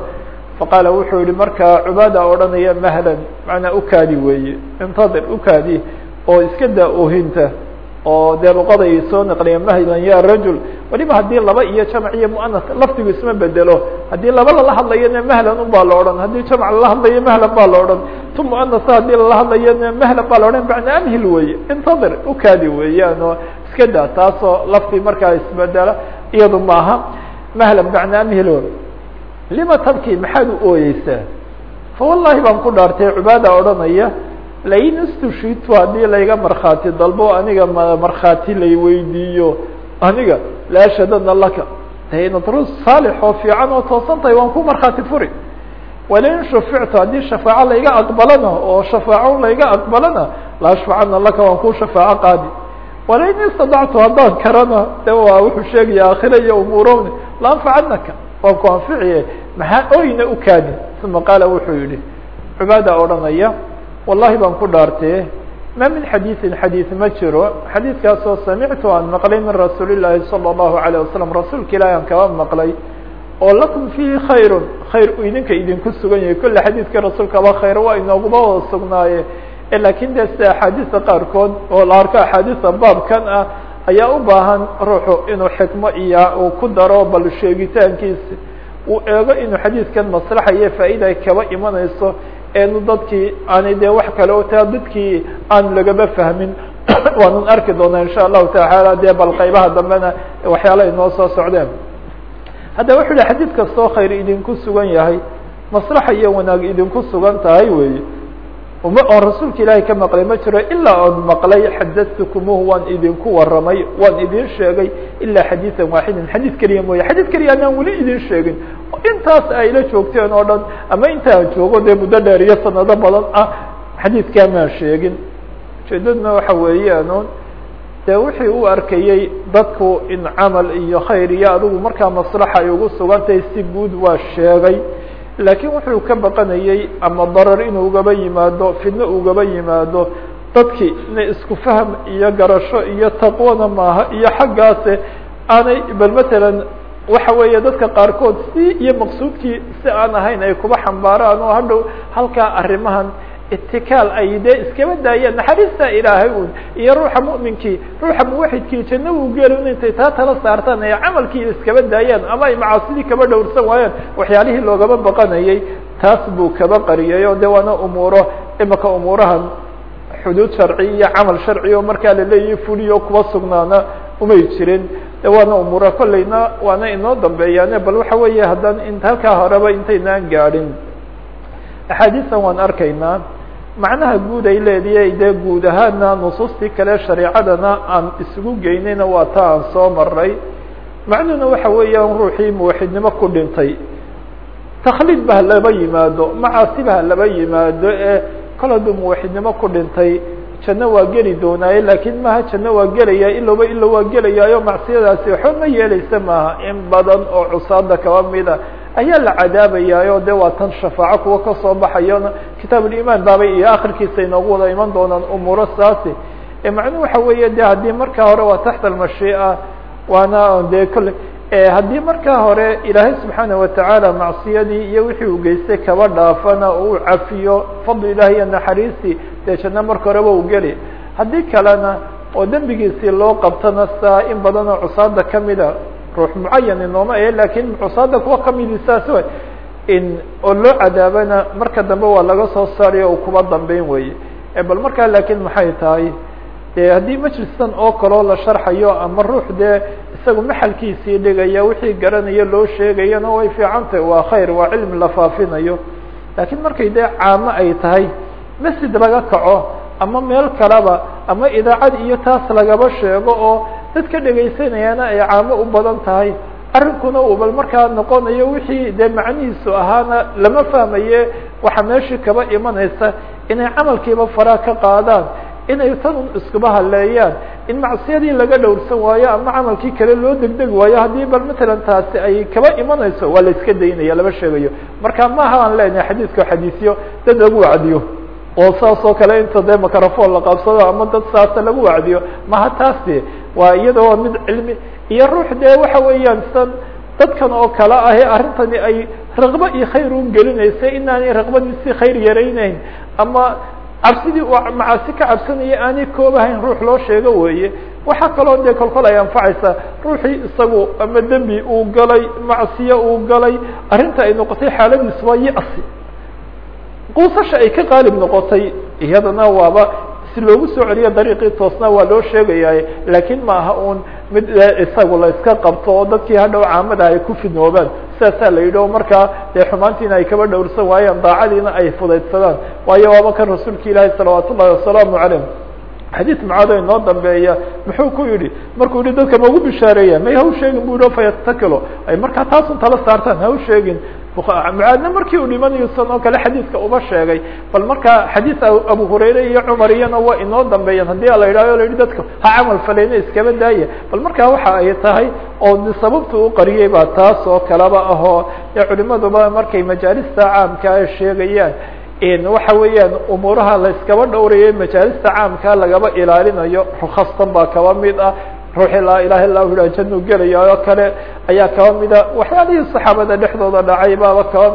Faqaala wuxuu yihi markaa cubaada odhanaya mahlan macnaa ukaadi weeye intadir ukaadi oo iska daa ohinta oo dee luqaday soo naqliya mahlan ya rajul waliba haddii laba iyo jamc iyo muanas lafdigu isma bedelo haddii laba lala hadlayona mahlan un baa la odhan haddii jamc lala hadlayo mahlan baa la odhan tu muanasa haddii lala hadlayona mahlan baa la odhan macnaa amhil weeye intadir ukaadi weeyaan oo iska daa taasoo lafdi markaa isbedela iyadu maaha mahlan macnaa amhil lima tabki maxaad u ooyeysaa? Fa wallahi baan ku dhaartay cubaada odhanaya lain istushidtu haddii layga markhaati dalbo aniga markhaati lay weydiiyo. Aniga laashhadana laka. De inad rus saalix oo fiican oo toosan tahay ku markhaati furi. Walain shufictu haddii shafaaco layga aqbalana oo shafaaco layga aqbalana laashfacana laka waan ku shafaaco qaadi. Walain istadactu haddaan karana de wuxuu sheegaya aakhira iyo umuurowni laanfacanaka waan ku anficiye maxaa oyna ukaadi uma qaala wuxuu yihi cubaada odhanaya wallahi baan ku dhaartee ma min xadiiثin xadiiث ma jiro xadiidkaasoo samictu aan maqlay min rasuuli الlahi salى الlahu عalيه wasalam rasuulka ilahi aan kaba maqlay oo lakum fiihi khayr khayr u idinka idinku sugan yahay kolle xadiidka rasuulkaba khayr waa inooguba wada sugnaaye lakin de sida axaadiista qaarkood oo la arko axaadiista baabkan ah ayaa u baahan ruuxu inuu xikmo iyo uu ku daro bal sheegitaankiisa uu eego inuu xadiidkan maslaxa iyo faa'iida ay kaba imanayso eenu dadkii aanay dee wax kale o taa dadkii aan lagaba fahmin. Waanan arki doonaa insha allahu tacaala dee bal qaybaha dambena waxyaala inoo soo socdeen. Haddaba wuxu uhi xadiid kastoo khayr idinku sugan yahay maslaxa iyo wanaag idinku sugan tahay weeye uma oon rasuulka ilaahay ka maqlay ma jiro ilaa oon maqlay xadatkumuhu waan idinku waramay waan idin sheegay ilaa xadiiثan waaxidan xadiid keliya mooye. Xadiid keliya anaan weli idin sheegin intaas ayla joogteen oo dhan ama intaan joogo dee muddo dheer iyo sanado badan ah xadiidkaa maan sheegin. Ujeedadna waxa weeyaan dee wixii u arkayey dadku in camal iyo khayr iyo adigu markaa maslaxa ay ugu sugantahay si guud waa sheegay laakiin wuxuu ka baqanayey ama darar inuu ugaba yimaado fidno ugaba yimaado dadkii ina isku fahm iyo garasho iyo taqwana maaha iyo xaggaase aanay bal matalan waxa weeye dadka qaarkood si iyo maqsuudkii si aan ahayn ay kuba xambaaraan oo hadhow halkaa arrimahan itikaal ay dee iskaba daayeen naxariista ilaahay un iyo ruuxa mu'minkii. Ruuxa muwaxidkii janno uu geelin intay taa tala saartaan ay camalkii iskaba daayeen ama ay macaasidii kaba dhowrsan waayeen waxyaalihii loogaba baqanayay taas buu kaba qariyay oo de waana umuuro imika umuurahan xuduud sharci iyo camal sharci oo markaa la leeyahay fuliyo kuba sugnaana umay jirin. De waana umuura kolleyna waana inoo dambeeyaane bal waxa weeye haddaan in halkaa horeba intaynaan gaadhin. Axaadiistan waan arkaynaa macnaha guud ay leedihay dee guud ahaana nusuustii kale shareicadana aan isugu geynayna waa ta aan soo maray macnuhuna waxa weeyaan ruuxii muwaxidnimo ku dhintay. Takhliid ba ha laba yimaado macaasiba ha laba yimaado ee kol hadduu muwaxidnimo ku dhintay janno waa geli doonaaye laakiin maaha janno waa gelaya ilowba ilow waa gelayaayo macsiyadaasi waxba ma yeeleysa maaha. In badan oo cusaada kaba mida ayaa la cadaabayaayo de waa tan shafaaco kuwa ka soo baxayona kitaab ulimaan baabay iyo akhirkiisa inoogu wada iman doonaan umuuro saasi. Macnuhu waxa weeye de haddii markaa hore waa taxta almashii'a waana de kolle haddii markaa hore ilaahay subxaana watacaala macsiyadii iyo wixii uu geystay kaba dhaafana uu cafiyo fadli ilahi iyo naxariistii dee janno marka horeba u geli. Haddii kalena oo dembigiisii loo qabtana saa in badan oo cusaada kamida ruux mucayan inooma e laakiin cusaada kuwa kamidi saas way in oo loo cadaabana marka dambe waa laga soo saariyo uu kuba dambeyn weye bal markaa laakiin maxay tahay? De haddii majlistan oo kaleo la sharxayo ama ruux dee isagu maxalkiisii dhigaya wixii garanayo loo sheegayana way fiican tahay waa khayr waa cilmi la faafinayo. Lakiin markay dee caamo ay tahay masjid laga kaco ama meel kaleba ama idaacad iyo taas lagaba sheego oo dadka dhegaysanayana ay caamo u badan tahay. Arrinkuna uu bal markaa noqonayo wixii dee macnihiisu ahaana lama fahmaye. Waxa meeshii kaba imanaysa inay camalkiiba faraa ka qaadaan inay tan iskuba haleeyaan in macsiyadii laga dhowrsan waayo ama camalkii kale loo degdeg waayo haddii bal matalan taasi ay kaba imanayso waa la iska daynaya lama sheegayo. Marka maaha aan leenahay xadiiska xadiisyo dad lagu wacdiyo oo saas oo kale inta dee microphone la qabsado ama dad saasa lagu wacdiyo maha taasi waa iyada waa mid cilmi iyo ruux dee waxa weeyaan san dadkan oo kale ahe arrintani ay raqbo iyo khayr u gelinaysa inaanay raqbadiisi khayr yarayneyn ama cabsidii uu macaasi ka cabsanaya aanay koobahayn ruux loo sheego weeye. Waxaa kaloo dee kolkol ay anfacaysaa ruuxii isagu ama dembi uu galay macsiye uu galay arrinta ay noqotay xaaladiis waa yasi quusasha ay ka qaalib noqotay iyadana waaba si loogu soo celiyo dariiqii toosna waa loo sheegaya laakiin maaha un mid isagu la iska qabto oo dadkii hadhow caamada ay ku fidnoobaan. Sidaasaa la yidhi o markaa dee xumaantiina ay kaba dhowrsan waayaan daacadiina ay fudaydsadaan. Waayo waaba kan rasuulka ilaahi salawaat ullahi wasalaamu calayh. Xadiis mucaado inoo dambeeya muxuu ku yidhi markuu yihi dadka maugu bishaareeya may ha u sheegin bu yihi fayatakilo ay markaa taasun tala saartaan ha mucaadna markii uu dhimanayo san oo kale xadiiska uba sheegay bal markaa xadiis abu hurayre iyo cumar iyana waa inoo dambeeyaan. Haddii la yidhahyo la yihi dadka ha camal faleyna iskaba daaya bal markaa waxa ay tahay oo sababta u qariyey baa taas oo kaleba ahoo culimaduba markay majaalista caamka ay sheegayaan waxa weeyaan umuuraha la iskaba majaalista caamka lagaba ilaalinayo rukhastan baa kaba mid ah ruuxii laa ilaha illa hu yidhah janu gelaya oo kale ayaa kaba waxyaalihii saxaabada dhexdooda dhacay baaba kaba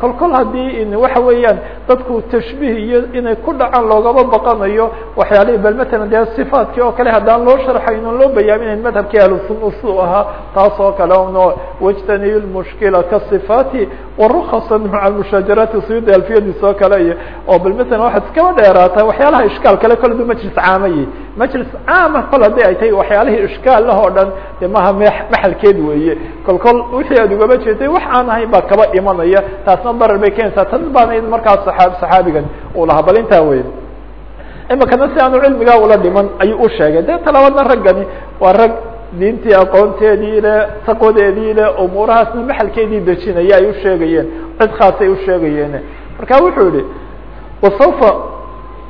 kol kol haddii waxa weeyaan dadku tashbiih iyo inay ku dhacaan loogaba baqanayo waxyaalihii bal matalan dee sifaadkii oo kale haddaan loo sharxayn on loo bayaaminayn madhabkii ahlusunna su ahaa taas oo kale no wajtaniy lmushkila kasifaati warukasa maca mushaajaraati suyuudi alfiyadiis oo kale iyo oo bal matalan waxaad iskaba dheeraata waxyaalaha ishkaal kale kole du majlis caamayi majlis caama kol haddii ay tahay waxyaalihii ishkaal lah oo dhan de maha me maxalkeed weeye. Kol kol wixii aad ugaba jeeday wax aan ahayn baa kaba imanaya taasna darar bay keenaysaa tan baana markaas saaa saxaabigan uu lahaa. Bal intaa wey imikana si aanu cilmigaa ula dhiman ayuu u sheegay. De talabaadna raggani? Waa rag diintii aqoonteedii le taqwadeedii le umuurahaasna maxalkeedii dejinaya ay usheegayeen cid khaasay usheegayeen marka wuxuu yihi wasaufa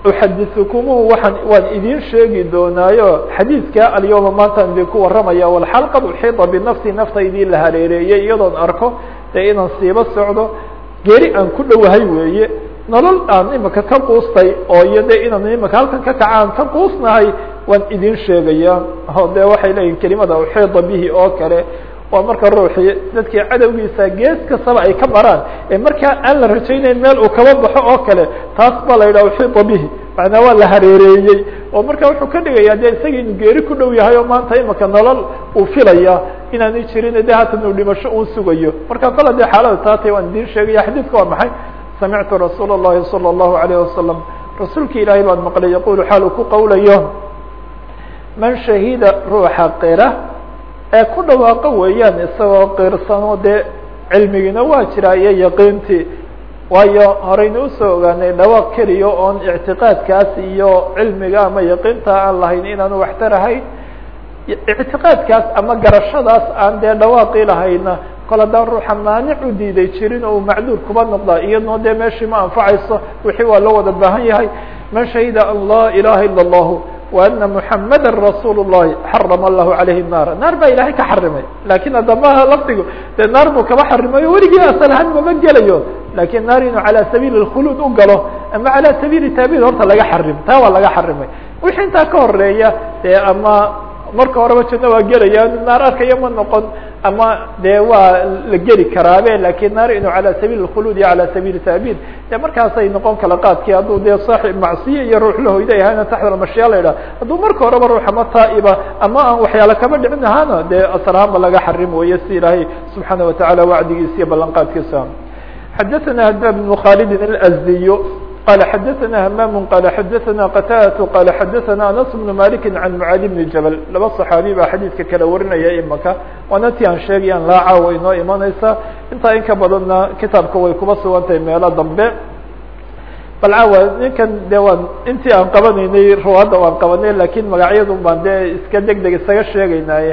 uxadithukumu waan waan idin sheegi doonaayo xadiidka alyawma maantaan idinku waramaya walxal qad uxiida binafsi naftaydii la hareereeyey iyadoon arko dee inaan siiba socdo geri aan ku dhowahay weeye nolol aan imika ka quustay oo iyo inaan imika halkan ka kaca aan ka quusnahay waan idin sheegaya. O de waxay leeyihiin kelimada uxiida bihi oo kale waa marka ruuxii dadkii cadowgiisa gees kastaba ay ka maraan ee markaa aan la rajaynayn meel uu kaba baxo oo kale taas baa la yidhaha uxiida bihi macnaa waa la hareereeyey oo marka wuxuu ka dhigaya de isagii inu geeri ku dhow yahay oo maanta imika nolol uu filaya inaanay jirin de haatan uu dhimasho uu sugayo marka kole dee xaalada taatay waan idin sheegaya xadiidka waa maxay samictu rasuul الlahi salى الlahu عalيه wasalam rasuulka ilaahay baan maqlay yaqulu xaal uu ku qowlayo man shahida ruuxa qira ee ku dhawaaqo weeyaan isagoo qiirsano dee cilmigiina waa jiraa iyo yaqiintii. Waayo horayna u soo ogaanay dhawaaq keliya oon ictiqaadkaas iyo cilmiga ama yaqiinta aan lahayn inaanu waxtarahayn ictiqaadkaas ama garashadaas aan dee dhawaaqii lahayna kol haddaan ruuxa maanic u diiday jirin oo uu macduur kuba noqdaa iyadoo dee meeshii ma anfacayso wixii waa loo wada baahan yahay. Man shahida an laa ilaha ila allahu وأna محamada رasuul الlahi xarama الlahu عalayhi الnaar naar baa ilahay ka xarimay lakin adamaha laftigu dee naar buu kaba xarimayo weligii asal ahaan mama gelayo lakin naar inuu calى sabiil الkhuluud u galo ama calى sabiili taabid horta laga xarim taa waa laga xarimay wixii intaa ka horeeya dee ama marka horeba janno waa gelaya naar arkaya ma noqon ama dee waa la geli karaabe lakin naar inuu calى sabiil اkhulud iyo calى sabiili taabid de markaasay noqon kala qaadkii hadduu dee saaxib macsiye iyo ruux la hoyda yahayna taxta mashiya la yidhah hadduu marka horeba ruux ama taa'iba ama aan waxyaala kaba dhicin ahaana dee asal ahaanba laga xarim weeye si ilaahay subxaana wataعala wacdigiisa iyo ballanqaadkiisa xadaثna hadab بن khaalidi الأزdiy qال xdثna hmam qال xdثna qtاdة qال xdثna aنس بن mالك عن mعاad بن jبل laba صحaabi baa xadiidka kala warinaya imaka waana ti aan sheegayan laa caawa inoo imanaysa intaa in ka badanna kitaabka way kuba sugan tahay meelo dambe bal caawa ninkan de waan intii aan qabanaynay ruwaadda waan qabanay lakin magacyadun baan dee iska deg deg isaga sheegaynaaye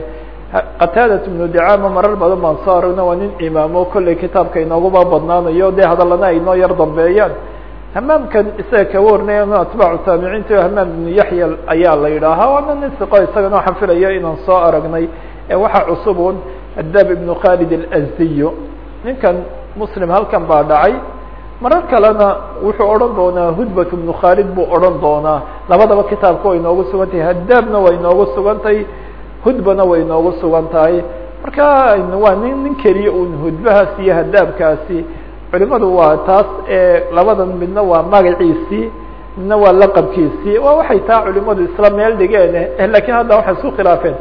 qataadat ibnu dicama marar badan baan soo aragna waa nin imaamo kolley kitaabka inooguba badnaanayo dee hadalana ay inoo yar dambeeyaan hamaamkan isaga ka warnay atbaacu taabiciinta hamaam ibnu yaxya ayaa la yidhaahaa waana nin siqo isagana waxaan filaya inaan soo aragnay. Waxaa cusub un hadaab ibnu khalid alazdiyo ninkan muslim halkan baa dhacay. Marar kalena wuxuu odhan doonaa hudbat ibnu khalid buu odhan doonaa. Labadaba kitaabka way inoogu sugan tahay hadaabna way inoogu sugan hudbana way inoogu sugan tahay. Marka waa nin nin keliya un hudbahaas iyo hadaabkaasi culimadu waa taas labadan midna waa magaciisii midna waa laqabkiisii. Waa waxay taa culimadu isla meel dhigeen laakiin hadda waxay isku khilaafeen.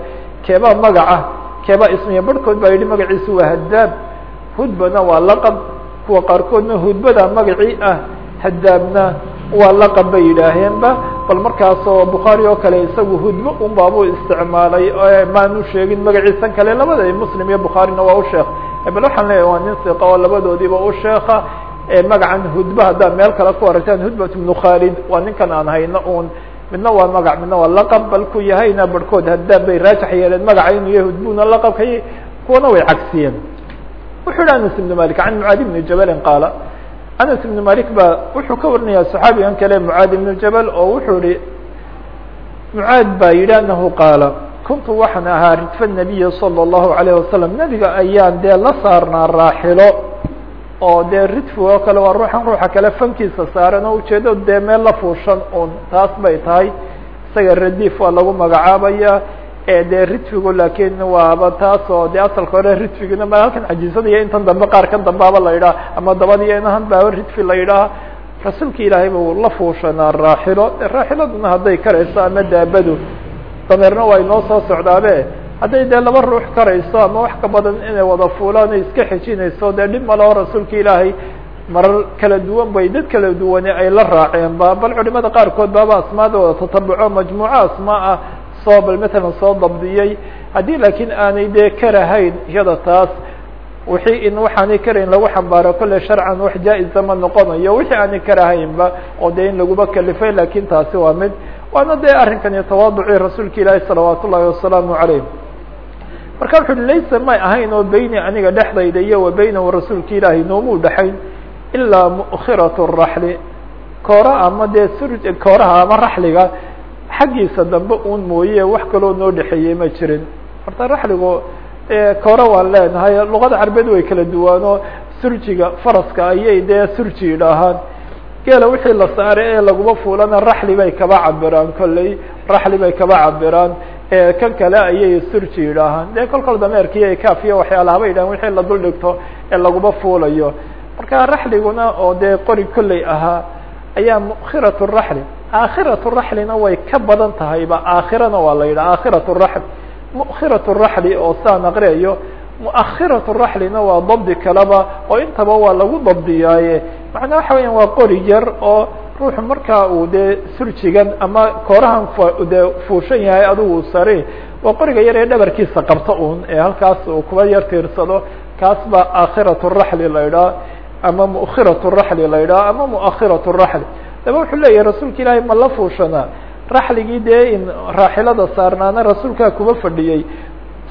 Keebaa magaca keebaa ismiya. Barhkood baa yihi magaciisu waa hadaab hudbana waa laqab. Kuwa qaarkoodna hudbada magacii ah hadaabna waa laqab bay yidhaaheenba bal markaasoo bukhaari oo kale isagu hudbo un isticmaalay maanu sheegin magaciisan kale. Labada muslim iyo bukhaarina waa u bal waxaan leeyahay waa nin siqa oo labadoodiiba u sheeka magacan hudba haddaad meel kale ku aragtaan hudbat ibnu khalid waa ninkan aan hayno un midna waa magac midna waa laqab bal ku yahayna barhkood hadaab bay raajax yeeleen magaca inuu yahay hudbuna laqabkay kuwana way cagsiyeen wuxuu yihi anas ibnu malik can mucaadi ibni jabalin qaala anas ibnu malik ba wuxuu ka warinayaa saxaabigan kale mucaad ibnu jabal oo wuxuu yihi mucaad baa yidhi anahu qaala kuntu waxaan ahaa ridfa nabiyi salى الlahu عalayه wasalam nebiga ayaan dee la saarnaa raaxilo oo dee ridfi oo kale waa ruuxan ruuxa kale fankiisa saaran oo ujeedo dee meel la fuushan un taas bay tahay isaga radiif waa lagu magacaabaya dee ridfigu laakiin waaba taas oo de asalka hore ridfigina ma halkan cajiisada iyo intan dambe qaar kan dambaaba la yidhaha ama dabadiyo inahan baaba ridfi la yidhaha rasuulka ilaahay buu la fuushanaa raaxilo raaxiladuna hadday karayso ama daabadu dameerna waa inoo soo socdaabe hadday dee laba ruux karayso ama wax ka badan inay wada fuulaan o iska xejinayso dee dhib maleo rasuulka ilaahay marar kala duwan bay dad kala duwane ay la raaceen ba. Bal culimada qaarkood baaba asmaada wada tatabuco majmuuco asmaa ah soo bal matalan soo dabdiyey. Haddii laakiin aanay dee karahayn iyada taas wixii in waxaanay karayn lagu xambaaro kolle sharcan wax jaa-isa ma noqonayo wixii aanay karahaynba oo dee in laguba kalifay laakiin taasi waa mid waana dee arrinkan iyo tawaaducii rasuulka ilaahi salawaat ullahi wasalaamu calayh. Marka wuxu uhi laysa may ahayn oo beyni aniga dhexdayda iyo wa beynahu rasuulka ilaahi noomuu dhexayn ilaa mu'khirat raxli. Koora ama dee sur kooraha ama raxliga xaggiisa dambe un mooye wax kaloo noo dhexeeyey ma jirin. Horta raxligu koora waan leenahay luqada carbeed way kala duwaanoo surjiga faraska ayay dee surji yidhaahaan geela wixii la saaray ee laguma fuulana raxli bay kaba cabiraan kolley raxli bay kaba cabiraan kan kale ayay surji yidhaahaan dee kol kol dameerkiiyo kaafiya waxyaalaha bay yidhahan wixii la dul dhigto ee laguma fuulayo. Marka raxliguna oo dee qori kolley ahaa ayaa mu'khirat raxli. Aakhirat raxlina way ka badan tahayba aakhirana waa la yidhaha aakhirat raxl. Mu'khirat raxli oo saan aqriyayo mu'akhirat raxlina waa dabdi kaleba oo intaba waa lagu dabdiyaaye. Macnaa waxa weya waa qori yar oo ruuxu markaa uu dee surjigan ama koorahan dee fuushan yahay adigu sare waa qoriga yar ee dhabarkiisa qabta un ee halkaas uu kuba yar tiirsado kaas baa aakhirat raxli la idhaha ama mu'khirat raxli la idhaha ama mu'akhirat raxli. Daba wuxuu leeyahay rasuulka ilaahay ma la fuushanaa raxligii dee in raaxilada saarnaana rasuulkaa kuba fadhiyey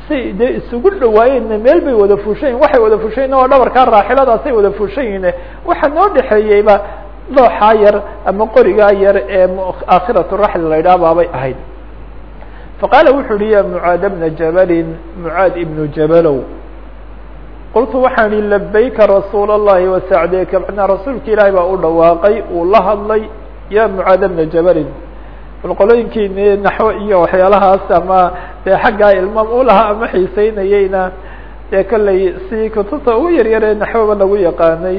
si dee isugu dhawaayeenna meel bay wada fuushan yihiin waxay wada fuushan yihiin waa dhabarkaa raaxiladaasay wada fuushan yihiin waxa noo dhexeeyeyba looxaa yar ama qorigaa yar ee aakhiratu raxli la yidhaha baabay ahayd. Faqaala wuxuu uhi ya mucaad bna jabalin mucaad ibnu jabalow qultu waxaan ihi labayka rasuul الlahi wasacdeyka macnaa rasuulka ilaahay baa u dhawaaqay uu la hadlay ya mucaad bna jabalin bal qolooyinkiini naxwo iyo waxyaalahaas ama dee xaggaa ilmaam ulahaa ama xiiseynayeyna dee kolley si kutubta ugu yaryaree naxwoba lagu yaqaanay.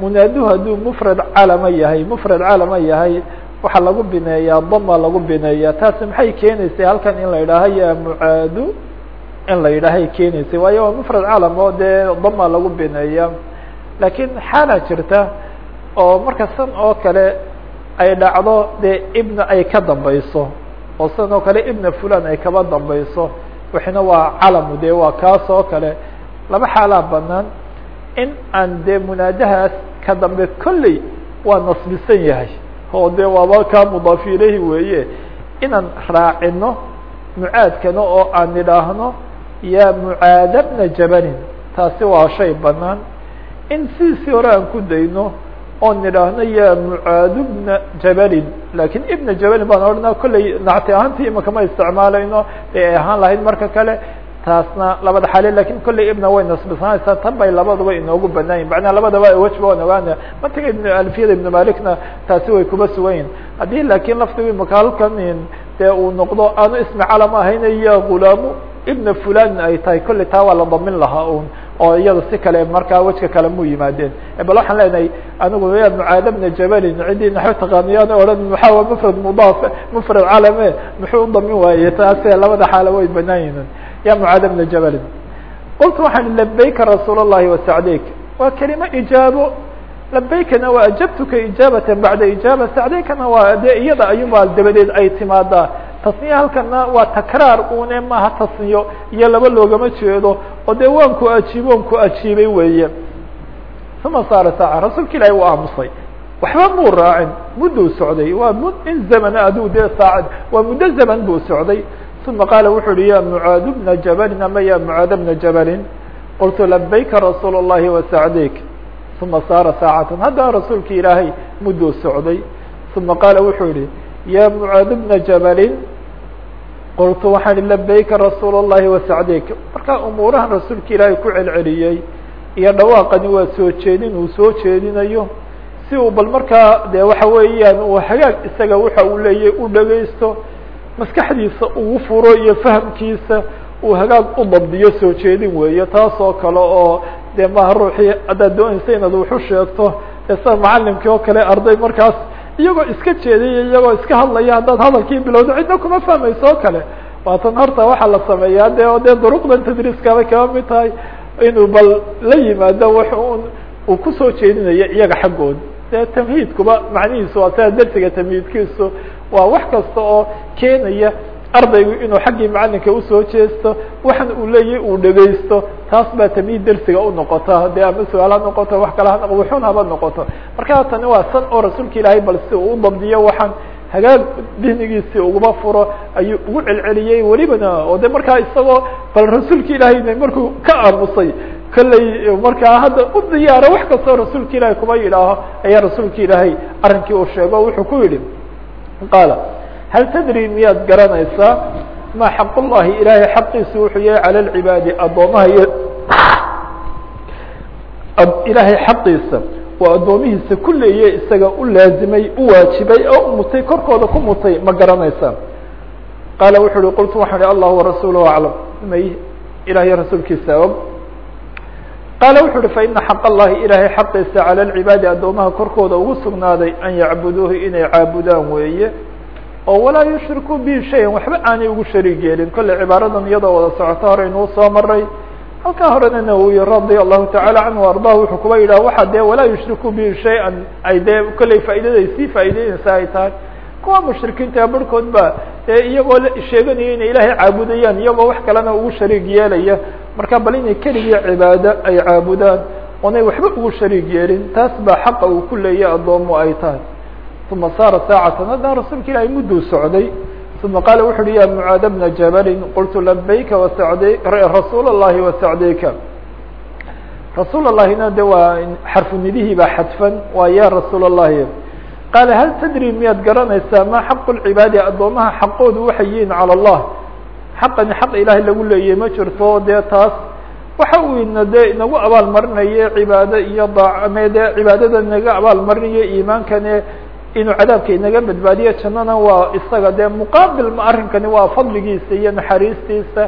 Munaadu hadduu mufrad calama yahay mufrad calama yahay waxaa lagu bineeyaa dama lagu bineeyaa. Taasi maxay keenaysay halkan in la yidhaaho ya mucaadu in la yidhaahay keenaysay. Waayo waa mufrad calam oo dee dama lagu bineeya laakiin xaala jirta oo marka san oo kale ay dhacdo dee ibna ay ka dambayso oo san oo kale ibna fulan ay kaba dambayso waxina waa calamu dee waa kaas oo kale. Laba xaalaa banaan in aan dee munaadahaas ka dambe kolley waa nasbisan yahay oo dee waaba kaa mudaaf ilayhi weeye. Inaan raacino mucaadkana oo aan nidhaahno ya mucaada bna jabalin taasi waa shay banaan in sidiisii hore aan ku dayno oo nidhaahno ya mucaadu bna jabalin. Lakin ibna jabalin baan odhana kolley nacti ahaantii imaka ma isticmaalayno ee ay ahaan lahayd marka kale taasna labada xaale laakiin kolley ibna way nasbisanaysaa tan bay labaduba inoogu banaayin macnaha labadaba wejba waan ogaana matiga ibn alfiyada ibn malikna taasi way kuba sugan yihiin haddii laakiin lafdigu imaka halkan dee uu noqdo aanu ismi calam ahayn ya gulaamu ibna fulan ay tahay. Kolley taa waa la damin lahaa un oo iyada si kale markaa wejka kale mu yimaadeen. Bal waxaan leenahay anigu ya mucaada bna jabalin ciddii naxo taqaaniyaan odhan maxaa waa mufrad mudaaf mufrad calame muxuu u damin waaye taase labada xaalo way banaan yihiin ya mucaada bna jabalin qultu waxaan labayka rasuul الlahi wasacdeyk waa kelimo ijaabo. Labaykana waa ajabtuka ijaabata bacda ijaaba sacdeykana waa de iyada ayuba dabadeed ay timaadaa tasniya halkana waa takraar une maaha tasniyo iyo laba loogama jeedo oo dee waan ku ajiibo on ku ajiibay weeye. Uma saara saaca rasuulka ilahi uu aamusay. Waxba muu raacin mudduu socday. Waa m in zamana aduu dee saacad waa muddo zaman buu socday. Uma qaala wuxuu uhi ya mucaad bna jabalin ama ya mucaad bna jabalin? Qultu labayka rasuul الlahi wasacdeyk uma saara saacatan haddana rasuulka ilaahay mudduu socday. Uma qaala wuxuu yihi ya mucaad bna jabalin qultu waxaan ihi labayka rasuul الlahi wasacdeyk markaa umuurahan rasuulka ilaahay ku celceliyey iyo dhawaaqani waa soo jeedin uu soo jeedinayo. Si uu bal markaa de waxa weeyaan uu hagaag isaga waxa uu leeyahy u dhagaysto maskaxdiisa ugu furo iyo fahamkiisa uu hagaag u dabdiyo soo jeedin weeye. Taas oo kale oo dee maha ruuxii haddaad doonaysa inaad waxu sheegto sida macalimkii oo kale arday markaas iyagoo iska jeedaya iyagoo iska hadlaya haddaad hadalkii bilowdo cidna kuma fahmayso o kale. Waatan horta waxaa la sameeyaa de o dee duruqdan tadriiskabay kaba mid tahay inuu bal la yimaado un uu ku soo jeedinayo iyaga xaggood. Dee tamhiidkuba macnihiisu waa sida dersiga tamhiidkiisu waa wax kasta oo keenaya ardaygu inuu xaggii macalinka u soo jeesto waxan uu leeyahy uu dhegaysto taas baa tamhiid dersiga unoqota dee ama su'aal ha noqoto wax kale ha wuxun haba noqoto. Marka tani waa san oo rasuulka ilaahay bal si uu u dabdiyo waxaan hagaag dihnigiisii uguma furo ayuu ugu celceliyey welibana. Oo de markaa isagoo bal rasuulka ilaahayna markuu ka aamusay kolley markaa hadda u diyaaro wax kastoo rasuulka ilaahay kuma yidhaaho ayaa rasuulka ilaahay arrinkii uu sheego wuxuu ku yidhi qaala hal tadri miyaad garanaysaa ma xaq ullahi ilaahay xaqiisu wuxuu yahay cala lcibaadi addoomaha iyo ilaahay xaqiisa waa addoomihiisa ku leeye isaga u laazimay u waajibay oo mutay korkooda ku mutay ma garanaysaa qaala wuxu uhi qultu waxaan ihi allah warasuuluhu aclam may ilahiy rasuulkiisa og qaala wuxu uhi faina xaq allahi ilaahay xaqiisa cala alcibaadi addoomaha korkooda ugu sugnaaday an yacbuduuhu inay caabudaan weeye oo walaa yushrikuu bihi shayan waxba aanay ugu shariig yeelin. Kolley cibaaradan iyadoo wada socoto hore inuu soo maray halkaa horena nawowi radia allahu tacala canhu ardah wuxuu kuba yidhah waxa dee walaa yushrikuu bihi shay-an ay dee kolley faa'idaday sii faa'ideynaysa ay tahay. Kuwa mushrikiinta barhkood ba dee iyagoo sheeganaya inay ilaahay caabudayaan iyagoo wax kalena ugu shariig yeelaya. Marka bal inay keligii cibaado ay caabudaan oonay waxba ugu shariig yeelin taas baa xaqa uu ku leeyahy addoomu ay tahay uma saara saacatan haddana rasuulka ilaahay mudduu socday uma qaala wuxu uhi ya mucaad bna jabalin qultu labayka wasacday rasuul اllahi wasacdayka rasuul allahina de waa xarfunidihii baa xadfan waa ya rasuul allahi qaala hal tadri miyaad garanaysaa ma xaqu lcibaadi addoomaha xaqoodu waxay yihiin calى allah xaqani xaq ilaahay lagu leeyahy ma jirto dee taas waxa uu ina dee inagu abaal marinayo cibaado iyo daacame dee cibaadada inaga abaal marinayo iimaankane inuu cadaabka inaga badbaadiyo jannana waa isaga dee muqaabil ma arrinkani waa fadligiisa iyo naxariistiisa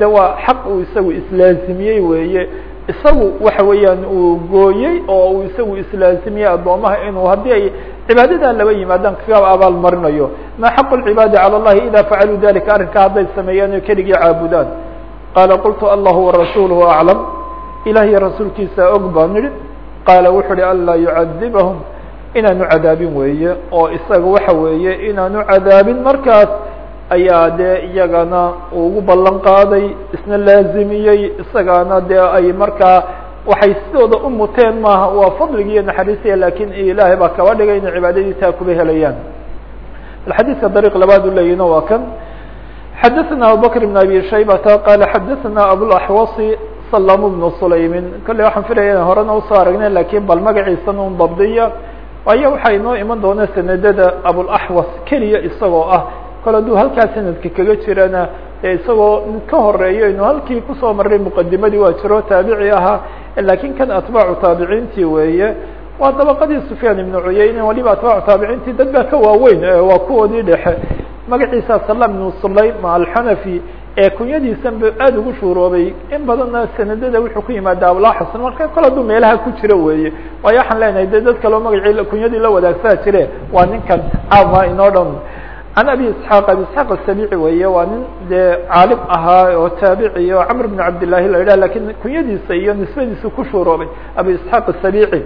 de waa xaq uu isagu islaazimiyey weeye. Isagu waxa weeyaan uu gooyey oo uu isagu islaazimiyey addoomaha inuu haddii ay cibaadadaa laba yimaadaan kaga abaal marinayo. Ma xaqu lcibaadi calى اllahi ida facaluu dalika arrinka hadday sameeyaan o keligii caabudaan. Qaala qultu allahu warasuuluhu aclam. Ilah iyo rasuulkiisa og baa nidhi. Qaala wuxu uhi anlaa yucadibahum inaanu cadaabin weeye oo isaga waxa weeye inaanu cadaabin markaas ayaa dee iyagana ugu ballan qaaday isna laazimiyey isagaana dee ay markaa waxay sidooda u muteen maaha waa fadligi iyo naxariisiya lakin ilaahay baa kaba dhigay inay cibaadadii taa kuba helayaan xadiidka dariiq labaad u leeyihina waa kan xadaثna abubakr بn abi shaybata qala xadaثna abulaxwasi salam bnu sulaymin kolley waxaan filaya in horena usoo aragnay lakin bal magaciisana un dabdiya waayo waxaa inoo iman doona sanadada abulaxwas keliya isagoo ah. Kol hadduu halkaa sanadka kaga jirana isagoo ka horeeyo inu halkii ku soo maray muqadimadii waa jiro taabici ahaa. Lakin kan atbaacu taabiciintii weeye waa dabaqadii sufyaan ibnu cuyeyne waliba atbaacu taabiciintii dad baa ka waaweyn waa kuwoodii dhexe. Magaciisa salam ibnu sulaym alxanafi ee kunyadiisan ba aada ugu shuuroobay in badanna sanadada wuxuu ku yimaada abulaxasan marka kol hadduu meelaha ku jiro weeye. Waayo waxaan leenahay de dad kaleo magacii kunyadii la wadaagsaa jire waa ninkan caama inoo dhan. Can abi isxaaq abi isxaaq asabici weeye waa nin dee caalim ahaa oo taabici camr bn cabdillahi la yidhah laakiin kunyadiisa iyo nisbadiisa ku shuuroobay abi isxaaq asabici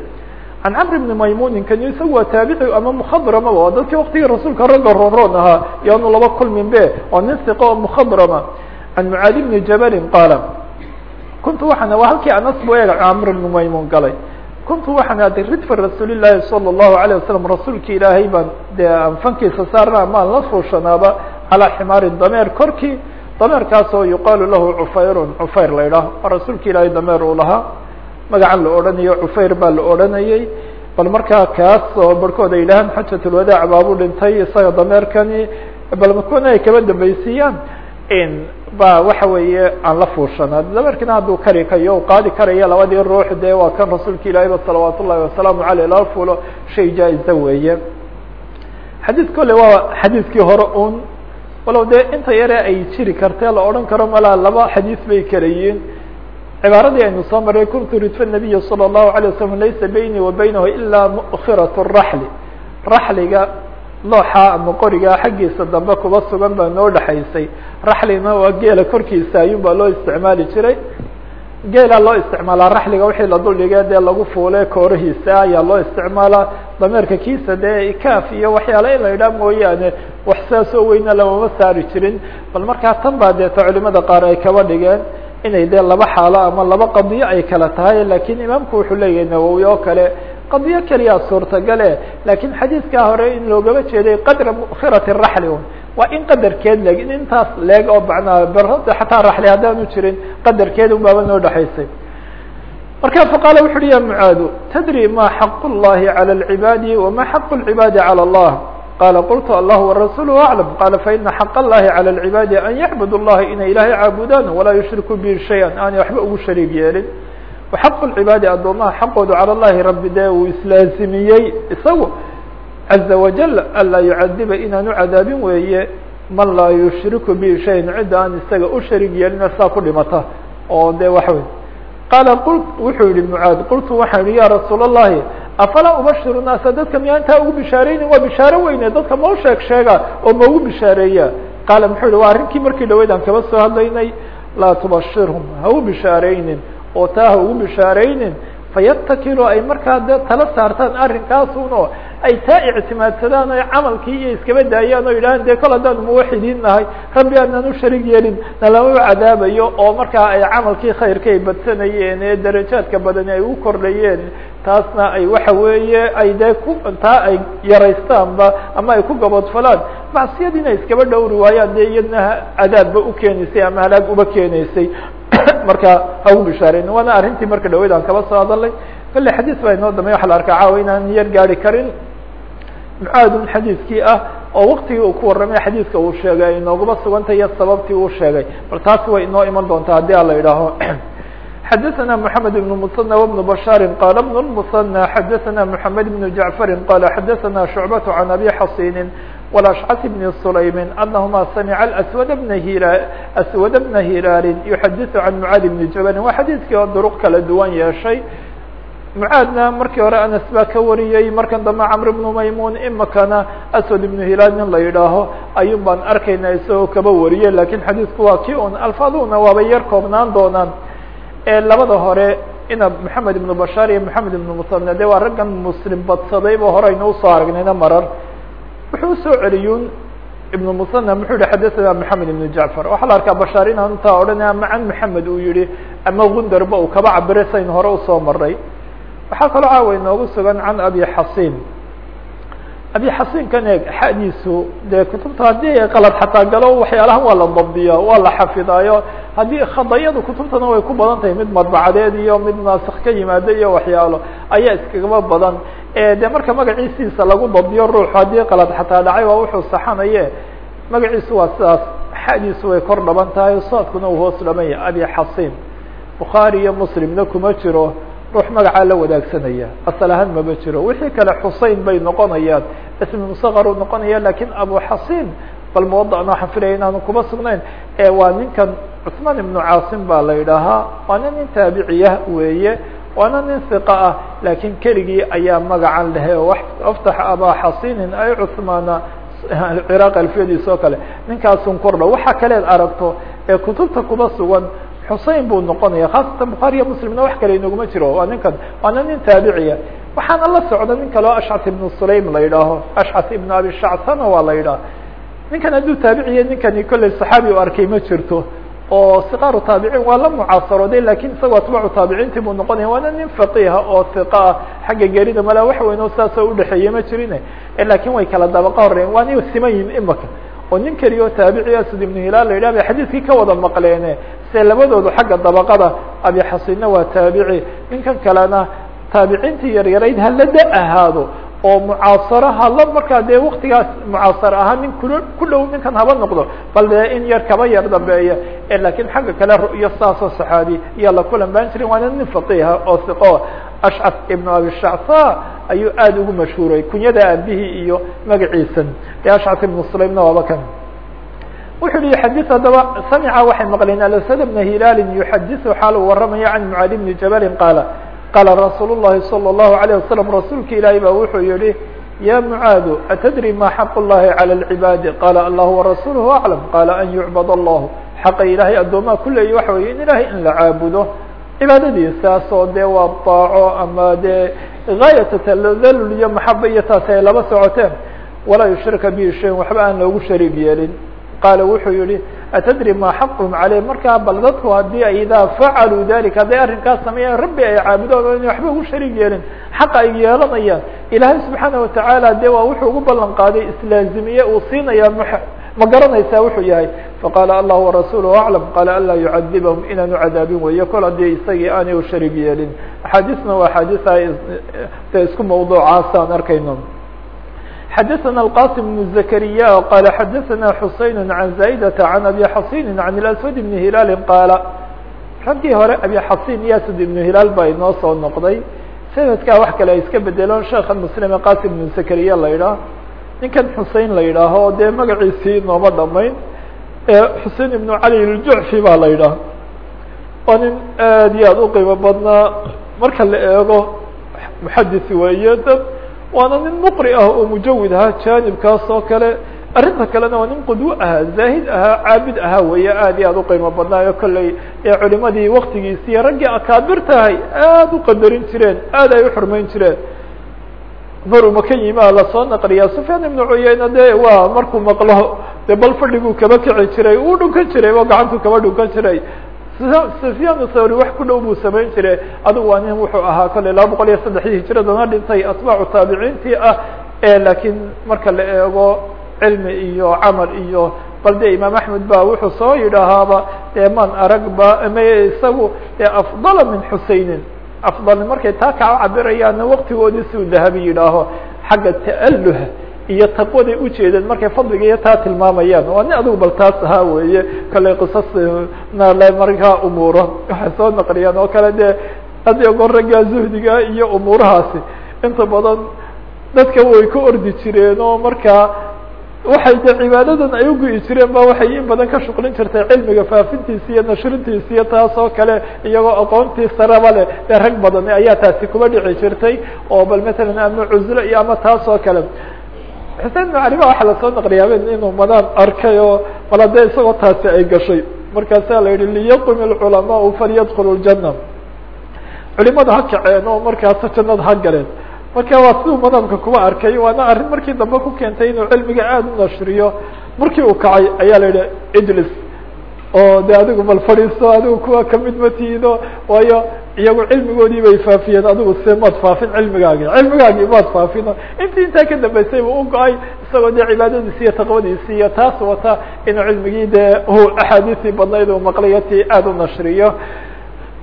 can camri bni maymunin kani isagu waa taabici ama mukhadrama waa dadkii waktigii rasuulka ragga roonroon ahaa yaanu laba kulmin be oo nin siqa oo mukhadrama can mucaadi bni jabalin qaala kuntu waxaana waa halkii anas buu eega camr bni maymun galay kuntu waxaan aday ridfa rasuulillaahi sala allahu alayه wasalam rasuulki ilaahay baan dee anfankiisa saarna amaan la fuushanaaba calaa ximaarin dameer korkii dameerkaas yuqaalu lahu cufayrun cufayr la idhaah oo rasuulka ilaahay dameer uu lahaa magacan la odhanayo cufayr baa la odhanayey bal markaa kaas oo barhkood ay yidhahaan xajatulwadaac baabu dhintay isaga dameerkani. Bal makuna ay kaba dambaysiiyaan ba waxa weeye aan la fuushanaa dameerkina hadduu kari kayo u qaadi karaya labadii ruux dee waa kan rasuulka ilaahay ba salawaat ullahi wasalaamu aleyh lala fuulo shay jaa-iza weeye. Xadiid kole waa xadiidkii hore un walow dee inta yare ay jiri kartee la odhan karo malaa laba xadiis bay kala cibaaradii aynu soo maray kuntu ridfa nabiyi salى الlahu alay wasalam laysa beynii wa beynahu ilaa mukirat raxli raxliga looxa ama qoriga xaggiisa dambe kuba sugan baa noo dhexaysay raxlina waa geela korkiisa ayun baa loo isticmaali jiray geela loo isticmaalaa raxliga wixii la duldhigee dee lagu fuule koorahiisa ayaa loo isticmaalaa dameerka kiisa dee ikaaf iyo waxyaala in la idhaah mooyaane wax saasoo weyna lamama saari jirin bal markaa tan baa deeta culimada qaar ay kaba dhigeen inay dee laba xaalo ama laba qadiyo ay kala tahay lakin imaamku wuxuu leeyahay nawowi oo kale qadiyo keliya suurtagale lakin xadiidkaa hore in loogama jeeday qadra mukhirati raxli waa in qadarkeed leg in intaas leeg oo macnaa berhada xataa raxli haddaanu jirin qadarkeed un baaba noo dhexaysay marka faqaala wuxu uhi ya mucaadu tadri ma xaq llahi calى اlcibaadi wama xaq اlcibaadi calى اllah qala qultu allah warasuuluhu aclam qala faina xaq اllahi calى اlcibaadi an yacbud اllaha inay ilaahay caabudaan walaa yushriku bihi shaya aanay waxba ugu shariig yeelin waxaq lcibaadi addoomaha xaqoodu calى llahi rabbi dee uu islaasimiyey isagu caza wajal anlaa yucadiba inaanu cadaabin weeye man laa yushriku bihi shayan cidda aan isaga u shariig yeelina saa ku dhimata oo de waxa wey qaala qul wuxuu yihi mucaad qultu waxaan yihi ya rasuul الlahi afalaa ubashiru naasa dadka miyaa intaa ugu bishaareynin waa bishaaro weyne dadka mau sheeg sheega oo maugu bishaareeya qaala muxuu yihi waa arrinkii markii dhaweyd aan kaba soo hadlaynay laa tubashirhum ha u bishaareynin oo taa ha ugu bishaareynin fayatakilu ay markaa de tala saartaan arrinkaasun oo ay taa ictimaadsadaan o camalkii iyo iskaba daayaan oo yidhahaan de kol haddaan muwaxidiin nahay rabbi aanan u sharig yeelin nalama u cadaabayo oo markaa ay camalkii khayrka ay badsanayeen ee darajaadka badani ay u kordhayeen taasna ay waxa weeye ay dee ku taa ay yaraystaanba ama ay ku gabodfalaan. Macsiyadiina iskaba dhowri waayaan dee iyadna cadaabba ukeenaysay ama halaag uba keenaysay. Marka ha ugu bishaareyn waana arrintii marka dhaweyd aan kaba soo hadalay kale xadiis baa inoo dambeya waxa la arkaa caawa inaan yar gaari karin mucaadun xadiiskii ah oo waktigii uu ku warramay xadiiska uu sheegay ay inoogaba sugantay iyo sababtii uu sheegay bal taasi way inoo iman doontaa haddii a la idhaaho xdثna محamed بن المثنى وبن بشhاaر qال بن المثنى xdثna محamed بن جعفر qال xdثna شعبة عن أbي xصين والأشcث بن سليم أنهma سمع الأسود بن أسود بن هiلاal يحadiث عن معاad بن جبل waa xadيiثkii oo drق kala duwan yeeshay mcaadna markii hore anas baa ka wariyey markan dambe camr bnu maymun imikana aswad ibnu hilaal nin la yidhaaho ayun baan arkayna isagoo kaba wariyey lakiin xadiidku waa ki un alfaaduna waabay yar koobnaan doonaan. Labada hore ina maxamed ibnu bashaar iyo maxamed ibnu musane de waa raggan muslim badsadayba hore u soo aragnayna marar. Wuxuu u soo celiyun ibnu musana muxuu yihi xadaana maxamed ibnu jacfar. Waxaa la arkaa bashaar inaan intaa odhanay ama can maxamed uu yihi ama gundarba uu kaba cabire sayn hore u soo maray waxaa kaloo caawa inoogu sugan can abi xasin abi xasinkan eeg xadiisu dee kutubta haddii qalad xataa galo waxyaalahan waa la dabdiya waa la xafidaayo haddii khadayadu kutubtana way ku badan tahay mid madbacadeed iyo mid naasik ka yimaado iyo waxyaalo ayaa iskagaba badan. De marka magaciisiisa lagu dabdiyo ruuxu haddii qalad xataa dhacay waa wuxuu saxanaye magaciisu waa sidaas xadiisu way kor dhaban tahay saadkuna uu hoos dhaban yahay abi xasin bukhaari iyo muslimna kuma jiro ruux magacaa la wadaagsanaya. Asal ahaan maba jiro. Wixii kale xusein bay noqonayaan. Ismi musaqar uu noqonaya laakiin abu xasin bal muwadana waxaan filaya inaanu kuma sugnayn waa ninkan cusmaan ibnu caasim baa la yidhaahaa. Waana nin taabiciya weeye waana nin hiqa ah laakiin keligii ayaa magacan lehe aftax aba xasinin ay cusmaana ciraaq alfiyadiis oo kale. Ninkaasun kordha waxa kaleed aragto ee kutubta kuma sugan xusein buu noqonaya khaasatan bukhaariya muslimna wax kale inaguma jiro. Waa ninkan waana nin taabiciya waxaana la socda nin kaleo ashcat ibnu sulaym la yidhaaho. Ashcat ibnu abi shactana waa la yidhaha ninkan hadduu taabiciya ninkani kolley saxaabi u arkay ma jirto. Oo siqaaru taabiciin waa la mucaasarooday laakiin isagoo atbaacu taabiciintii buu noqonaya. Waana nin faqiha oo hiqa ah xagga gerida mala wax weyn oo saasoo udhexeeye ma jirine laakiin way kala dabaqa horeyen waana siman yihiin imaka oo nin keliya oo taabici asud ibnu hilaal la yidhah bay xadiiskii ka wada maqleene. Se labadoodu xagga dabaqada abi waa taabici. Ninkan kalena taabiciintii yaryarayd hala da ahaado oo mucaasaro hala markaa dee waktigaas mucaasar ahaa nin kul ku dhow ninkan haba noqdo bal dee in yar kaba yar dambeeya. Lakin xagga kale ru'yo saasoo saxaabi iyo la kulan baan jirin waana nin faqiha oo hiqo ashcaf ibnu abi shacsa ayuu aada ugu mashhuuray kunyada aabihii iyo magaciisan. Dee ashcaf ibnu sulaymna waaba kan. Wuxuu yihi xadis haddaba samica waxay maqleen alasad bna hilaalin yuxadisu xaal uu waramaya can mucaadi bni jabalin qaala qaala rasuul الlahi salى الlahu عalيه wasalam rasuulka ilaahi ba wuxuu yihi ya mucaadu atadri ma xaq الlahi calى اlcibaadi qaala allahu warasuuluhu aclam qaala an yucbad allahu xaqa ilaahay addoomaha kuleeyi waxa weye in ilahay in la caabudo cibaadadiisaas oo dee waa daaco ama dee gaayata tadalul iyo maxaba iyo taasi ay laba socoteen walaa yushrika bihi shayin waxba aan loogu shariig yeelin qaala wuxuu yihi atadri ma xaqhum caleyh markaa bal dadku haddii ay idaa facaluu dalika hadday arrinkaas sameeyaan rabbi ay caabudaan oo inay waxba ugu shariig yeelin xaqa ay yeelanayaan ilaahay subxaana watacaala dee waa wuxuu ugu ballan qaaday islaazimiye uu siinaya m ma garanaysaa wuxuu yahay faqaala allah warasuuluhu aclam qaala anlaa yucadibahum inaanu cadaabin weeye kol haddii isagii aanay u shariig yeelin axaadiisna waa axaadiisa de isku mawduucaasaan arkayno xdثna الqاsم بن زكريا qال xdثna حuseين عن زايدة عن أbي xaصين عن الأسود بن هiلاal qاaل raggii hore أbي xaصين iyo أسد بن هiلاal baa inoo soo noqday sanadkaa wax kale ay iska bedeloon sheeka mسلم qاsم بن زكريا la yidhaah ninkan xusein la yidhaaho dee magaciisii nooma dhamayn xusein iبن عalي الjuعفي ba la yidhaah waa nin aad iyo aad uqiimo badnaa marka la eego محadث weeye dad waana nin mqri ah oo mujawid ahaa janibkaas oo kale. Arrinta kalena waa nin qudwo ahaa zaahid ahaa caabid ahaa weeye aad iyo aad uqiimo badnaayo kolley ee culimadii waktigiisi iyo raggii akaabirtahay aad u qadarin jireen aad ay uxurmeyn jireen. Maruu maka yimaa la soo naqliyaa. Sufyaan ibnu cuyeyne de waa markuu maqlo de bal fadhiguu kaba kici jiray uu dhunkan jiray oo gacantuu kaba dhunkan jiray sufyaan thawri wax ku dhow buu samayn jiray. Adigu waa nin wuxuu ahaa kolley laba boqol iyo saddexdii hijiradana dhintay atbaacu taabiciintii ah lakiin marka la eego cilmi iyo camal iyo bal de imaam axmed ba wuxuu soo yidhaahaaba dee man aragba ma isagu de afdala min xuseynin afdal markay taa kaa cabirayaana waktigoodii si dahabi yidhaaho xagga ta'aluha iyo taqwaday ujeedeen markay fadliga iyo taa tilmaamayaan. Waa nin adigu bal taas ahaa weeye kale qisasna le markaa umuuro. Waxay soo naqliyaan oo kale dee haddii goor raggaa zuhdiga iyo umuurahaasi inta badan dadka way ka ordi jireen oo markaa waxay de cibaadadan ay ugu-i jireen ba waxay in badan ka shuqlin jirtay cilmiga faafintiisa iyo nashrintiisa iyo taas oo kale iyagoo aqoontii saraba leh. Dee rag badan ayaa taasi kuba dhici jirtay oo bal matalan ama cuzlo iyo ama taas oo kale xuseen ibn cali ba waxaa la soo naqliya haben inuu madaan arkay oo mala dee isagoo taasi ay gashay markaasaa la yihi liyaqum ilculamaau falyadkulu ljana culimadu ha kaceen oo markaasa jannada ha galeen. Marka waa siduu madhabka kuba arkay waana arrin markii dambe ku keentay inuu cilmiga aada u nashriyo. Markii uu kacay ayaa la yihi ijlis oo de adigu bal fadhiisto adigu kuwa ka mid matihido waayo iyagu cilmigoodii bay faafiyeen adigu se maad faafin cilmigaagi. Cilmigaagii maad faafino. Intii intaa ka dambeysay bu u go'ay isagoo dee cibaadadiisi iyo taqwadiisi iyo taas wata inuu cilmigii dee axaadiistii badnayd uu maqlayo ti aada u nashriyo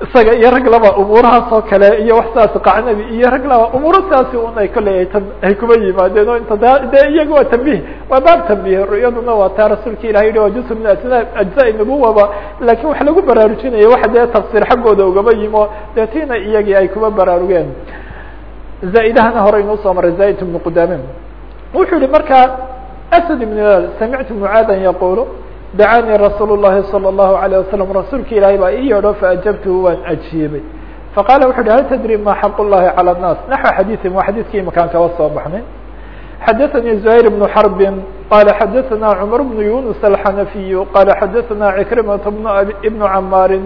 isaga iyo rag laba umuurahaas oo kale iyo wax saas qacnabi iyo rag laba umuuro saasi un ay kolley ay kuba yimaadeen o inta de iyaga waa tambih waa baab tambih ru'yaduna waa taa rasuulka ilahay yihi waa juz min ajna ajza nubuwaba laakiin wax lagu baraarujinaya waxa dee tafsiir xaggooda ugaba yimo dee iyagii ay kuba baraarugeen. Zaa-idahana hore inuu soo maray zaaid ibnu qudaame wuxuu yihi marka asad ibn samictu mucaadan yaqulu dacanii rasuul الlahi salى الlahu عalيه wasalam rasuulka ilaahay baa ii yeedho faajabtuhu waan ajiibay faqala wuxu uhi hal tadri ma xaq الlahi calى الnaas naxو xadiiثi waa xadiidkii imakaan kaba soo baxnay xadaثanii زuhayr بن xarbi qala xadaثana cmar بن yunus alxanafiyu qala xadaثana cikrimaة ibn camaari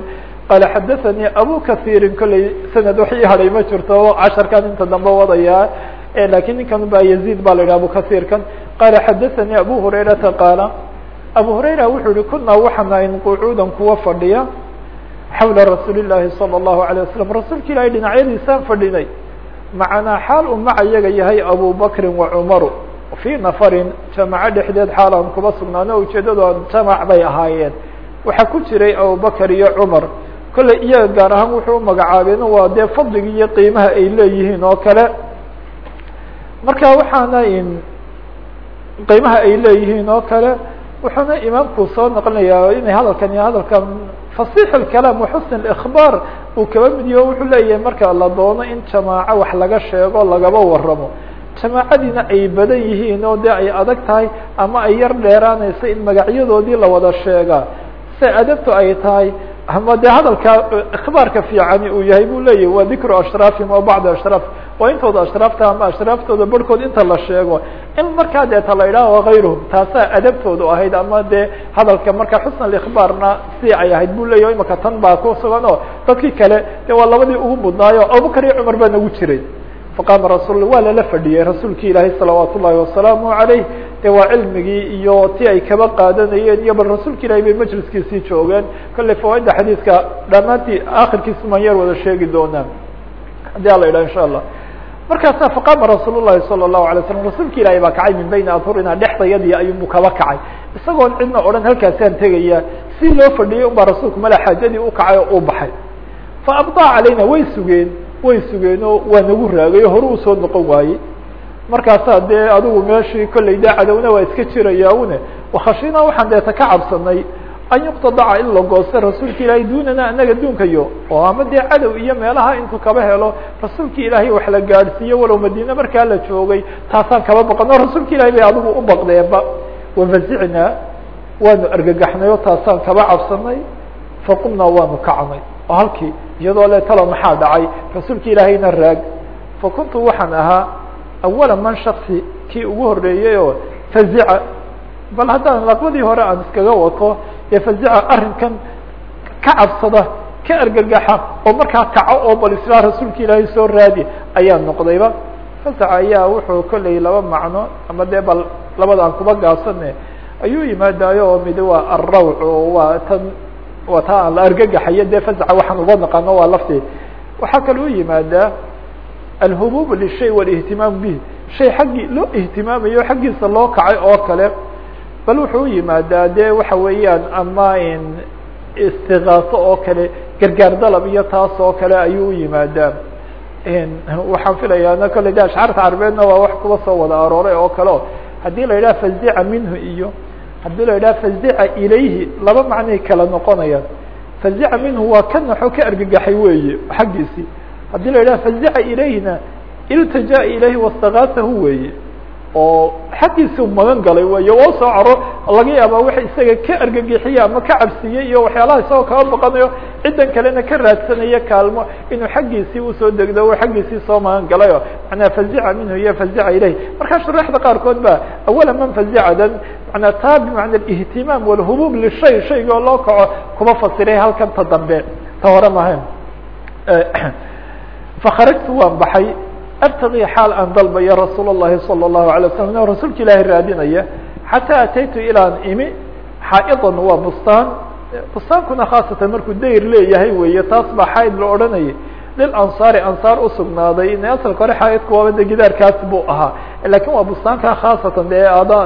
qala xadaثanii abu kahiiri kolley sanad wax ii hadhay ma jirto casharkan inta dambe wadayaa lakin ninkan ba yaziid ba la yidhah abu kahiirkan qala xadaثanii abu hurayrata qaala abu hurayra wuxuu yihi kunaa waxaan ahayn qucuudan kuwa fadhiya xawla rasuuli llaahi salى الlahu عalيه wasalam rasuulka ilahay dhinacyadiisaan fadhinay macanaa xaal uu maca iyaga yahay abu bakrin wa cumaru fii nafarin jamaco dhexdeed xaal aan kuba sugnaano ujeedadu jamac bay ahaayeen waxaa ku jiray abubakr iyo cumar kolley iyaga gaar ahaan wuxuu umagacaabeen waa dee fadliga iyo qiimaha ay leeyihiin oo kale marka waxaana qiimaha ay leeyihiin oo kale wuxuuna imaamku soo naqlinayaa inay hadalkan iyo hadalkan fasix اkalaam waxusn اkbaar uu kaba midiyo wuxuu leeyahay marka la doono in jamaaco wax laga sheego lagaba waramo jamaacadiina ay badan yihiin oo de ay adag tahay ama ay yar dheeraanayso in magacyadoodii la wada sheegaa. Se adabtu ay tahay ama de hadalka ikbaarka fiicani uu yahay bu leeyahy waa dikru ashraafihim o bacd ashraaf waa intooda ashraafta ama ashraaftooda barhkood inta la sheego. In markaa deeta la idhaha wakayruhum taasaa adabtoodu ahayd ama de hadalka marka xusn اikbaarna si ay ahayd bu leyahy imaka tan baa ku sugan oo dadkii kale de waa labadii ugu mudnaayo abubakar iyo cumar baa nagu jiray. Faqaama rasul waa lala fadhiyey rasuulki ilaahay salawaat ullahi wasalaamu عalayh de waa cilmigii iyo ti ay kaba qaadanayeen iyo bal rasuulka ilahay bay majliskiisii joogeen kolley fawaaida xadiidka dhamaantii akhirkiisa maan yar wada sheegi doonaa haddii ala yidhah insha allah markaasa faqaama rasuul الlahi salى الlahu alay slam rasuulka ilaahay baa kacay min bayni adhurina dhexdayadii ayuunbu kaba kacay isagoon cidna odhan halkaasaan tegaya si loo fadhiyey un baa rasuulku mala xaajadii ukacay oo u baxay faabdaa calayna way sugeen way sugeen oo waa nagu raagay o hore usoo noqon waayey markaasaa dee adigu meeshii kolley dee cadowna waa iska jiraya une wakhashina waxaan deeta ka cabsanay an yuqtadaca in la goosta rasuulka ilaahay duunana anaga duunkayo. Oo ama dee cadow iyo meelaha intuu kaba helo rasuulka ilaahay wax la gaadhsiiyo walow madiine markaa la joogay taasaan kaba baqan oo rasuulka ilahay bay adigu u baqdeenba. Wafazicnaa waanu argagaxnay oo taasaan kaba cabsanay faqumnaa waanu kacnay. Oo halkii iyadoo le talo maxaa dhacay? Rasuulka ilaahayna raag. Fakuntu waxaan ahaa awala man shaksi kii ugu horeeyey oo fazica bal haddaan laqbadii hore aan iskaga wato dee fazica arrinkan ka cabsada ka argagaxa oo markaa kaco oo bal islaa rasuulka ilaahay soo raadi ayaa noqdayba. Fasaca ayaa wuxuu kolley laba macno ama dee bal labada aan kuba ayuu yimaadaayo oo mid waa alrawc oo waa tan waa taa la argagaxayo dee fasaca waxaan uba naqano waa lafteed waxaa kaloo yimaadaa alhubub lishay walihtimaam bih shay xaggii loo ihtimaamayo xaggiisa loo kacay oo kale bal wuxuu yimaadaa de waxa weeyaan ama istikaaso oo kale gargaar dalab iyo taas oo kale ayuu u yimaadaa. Waxaan filayaa kole de ashcaarta carabeedna waa wax kuba soo wada arooray oo kale o haddii la yidhaha fazica minhu iyo haddii la yidhaha fazica ilayhi laba macnay kala noqonayaan. Fazica minhu waa ka naxo ka argagaxay weeye xaggiisii haddii la yidhaha fazica ilayhina iltaja ilayhi wastakaasahu weeye. Oo xaggiisii magan galay wey waa soo caro laga yaaba waxa isaga ka argagixiye ama ka cabsiyey iyo waxyaalaha isagoo kaba baqanayo ciddan kalena ka raadsanayo kaalmo inuu xaggiisii u soo degdo o xaggiisii soo magan galayo. Manaa fazica minhu iyo fazica ilayh markaa shuraaxda qaarkood ba awala man fazicadan manaa taa bimacna ihtimaam walhubub lishay shayga oo loo kaco kuma fasiray halkan ta dambe ta hore mahayn fakarajtu waan baxay abtaqii xaal aan dalbaya rasuul الlahi salى الlahu alay waslam ina rasuulka ilaahi raadinaya xataa ataytu ilaan imi xaa'idan waa bustaan bustaankuna khaasatan markuu dayr leeyahay weeye taas baa xaaid la odhanayay lilansaari ansaar usugnaaday in asalka hore xaaidku waaba de gidaarkaas buu ahaa lakin waa bustaanka khaasatan dee ada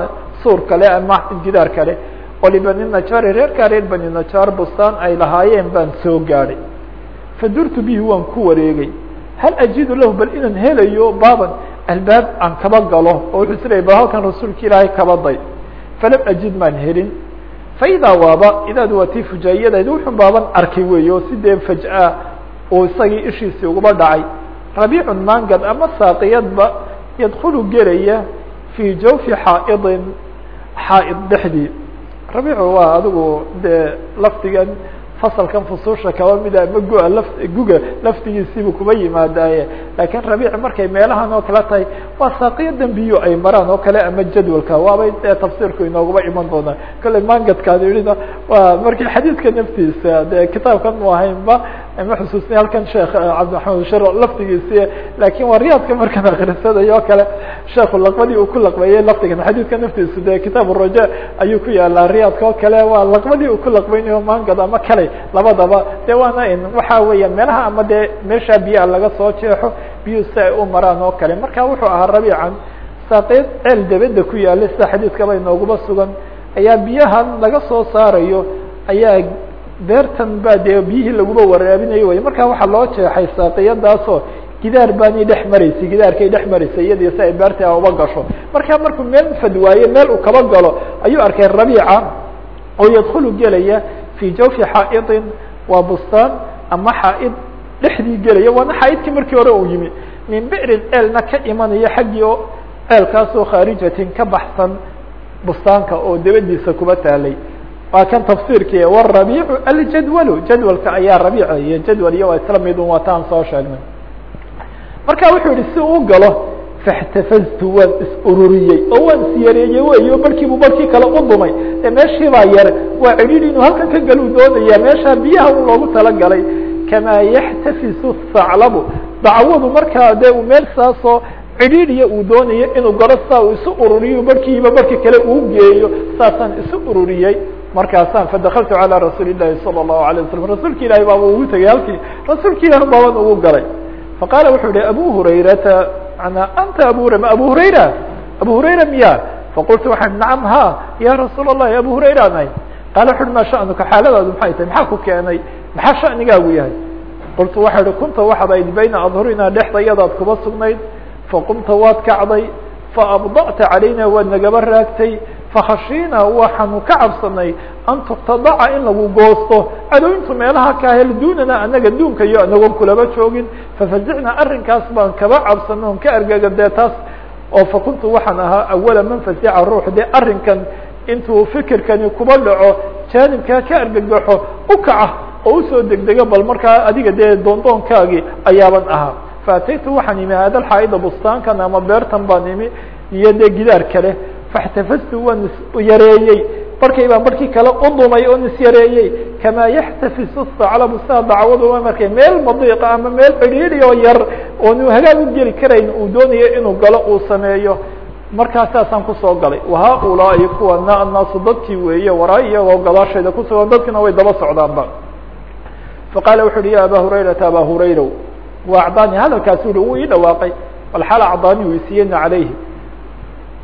suur kale ama gidaar kale oo libani najaari reerkaa reer bani najaar bustaan ay lahaayeen baan soo gaadhay fadurtu bihi waan ku wareegay hal ajidu lahu bal inaan helayo baaban albaab aan kaba galo oo wuxuu is leeyay bal halkan rasuulka ilaahay kaba day falam ajid maan helin faidaa waaba idaadu waa tii fujaayadayd wuxun baaban arkay weeye oo si dee faj'a uu isagii ishiisii uguba dhacay rabiicun mangad ama saaqiyadba yadkulu gelaya fii jawfi xaa'idin xaa'id dhexdii rabiicu waa adigu dee laftigan fasalkan fusuusha kaba mida ama gu-a laf guga laftigiisiibu kuba yimaadaaye. Laakiin rabiic markay meelahan oo kale tahay waa saaqiyo dembiyo ay maraan oo kale ama jadwalka. Waabay dee tafsiirku inooguba iman doonaa kolley mangadkaan idhina waa markii xadiidka naftiisa dee kitaabkan mu ahaynba ma xusuusnay halkan sheekh cabdimaxamed shar laftigiisi laakiin waa riyaadka markaan akrisanayo o kale sheekhu laqbadii uu ku laqbeeyey laftigan xadiidka naftiisu dee kitaab raja ayuu ku yaalaa riyaadka oo kale waa laqbadii uu ku laqbeynayo mangad ama kale labadaba. De waana in waxa weeya meelaha ama dee meesha biyaa laga soo jeexo biyuu si ay u maraan oo kale. Marka wuxuu ahaa rabiican saaqeed ceel dabada ku yaalla sida xadiidkaba inooguba sugan. Ayaa biyahan laga soo saarayo ayaa beertan ba dee biyihii laguba waraabinayo wey marka waxaa loo jeexay saaqiyadaasoo gidaar baanay dhex maraysay gidaarkay dhex maraysay iyadii si ay beerta uba gasho. Marka markuu meel fadwaayo meel uu kaba galo ayuu arkay rabiica oo yadkulu gelaya fi jawfi xaa'idin waa bustaan ama xaa'id dhexdii gelaya. Waana xaa'idkii markii hore uu yimi. Min bi'rin ceelna ka imanaya xaggii oo ceelkaasoo khaarijatin ka baxsan bustaanka oo dabadiisa kuba taalay waa kan tafsiirkii warabiicu aljadwalu jadwalka ayaa rabiica iyo jadwal iyo waa isla midun waa taan soo sheegnay. Marka wuxuu yihi si uu galo faxtafaztu waan is ururiyey oo waan isyareeyey wey o barkiibu barkii kale u dumay. Ee meeshii baa yar waa cidhiidhi inuu halkan ka galuu doonaya meeshaa biyaha un loogu talagalay. Kamaa yaxtafisu thaclabu dacwadu markaa dee uu meel saasoo cidhiidhiya uu doonayo inuu galo saa uu isu ururiyo barkiiba barki kale uu geeyo saasaan isu ururiyey markaasaan fadakaltu calى rasuuli الlahi salى الlahu عalيه wasalam rasuulka ilahi baaba ugu tegay halkii rasuulka ilahi baaban ugu galay faqaala wuxuu yihi abu hurayrata manaa anta abu hurayra ma abu hurayra abu hurayra miya faqultu waxaan nacam ha ya rasuul الlahi abu hurayra nahay qaala wuxu uhi ma sha'nuka xaaladaadu maxay tahay maxaa ku keenay maxaa sha'nigaagu yahay qultu waxa ihi kunta waxaad ayd bayna adhurinaa dhexda iyadaad kuba sugnayd faqumta waad kacday faabda'ta calayna waad nagaba raagtay fakhashiina waxaanu ka cabsanay an tuqtadaca in lagu goosto. Cadowintu meelaha ka hel duunana anaga duunka iyo anagoon kulaba joogin. Fafazicna arrinkaas baan kaba cabsana on ka argaga dee taas. Oo fakuntu waxaan ahaa awala man fazica ruux dee arrinkan intuu fikirkani kuba dhaco jaanibkaa ka argagaxo u kaca oo u soo degdega bal markaa adiga dee doondoonkaagii ayaaban ahaa. Faataytu waxaan imi hada xaaida bustaankan ama beertan baan imi iyo dee gidaar kale faxtafastu waan isyareeyey barkay baan barkii kale u dumay oon isyareeyey kamaa yaxtafisu saclabu sidaa dacwadu waa markay meel madiiqa ama meel cidhiidhi oo yar oonu hagaag u geli karayn uu doonayo inuu galo uu sameeyo. Markaa saasaan ku soo galay wahaa-ulaa'i kuwana annaasu dadkii weeye waraa iyagoo gadaashayda kusugan dadkina way daba socdaanba. Faqaala wuxu uhi ya hurayrata aba hurayra wa acdaani hadalkaasi ui wuu ii dhawaaqay walxaal acdaani weysiiyena calayhi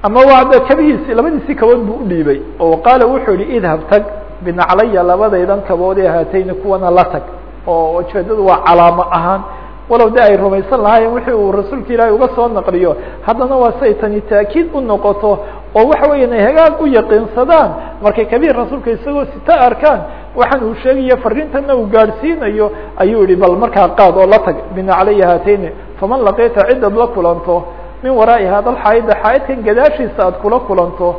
ama waa kabihiisi labadiisii kabood buu udhiibay oo qaala wuxuu yihi idhab tag binaclaya labadaydan kabood ee haatayni kuwana la tag. Oo ujeedadu waa calaamo ahaan walow de ay rumaysan lahaayeen wixii uu rasuulka ilaahay uga soo naqliyo haddana waa say tani taakiid u noqoto oo waxa weya inay hagaag u yaqiinsadaan markay kabiir rasuulka isagoo sita arkaan waxaan uu sheegayo fariintana uu gaadhsiinayo ayuu yihi bal markaa qaad oo la tag binaclaya haatayni faman laqita ciddad la kulanto min waraa'i hada alxaayida xaayidkan gadaashiisa aad kula kulanto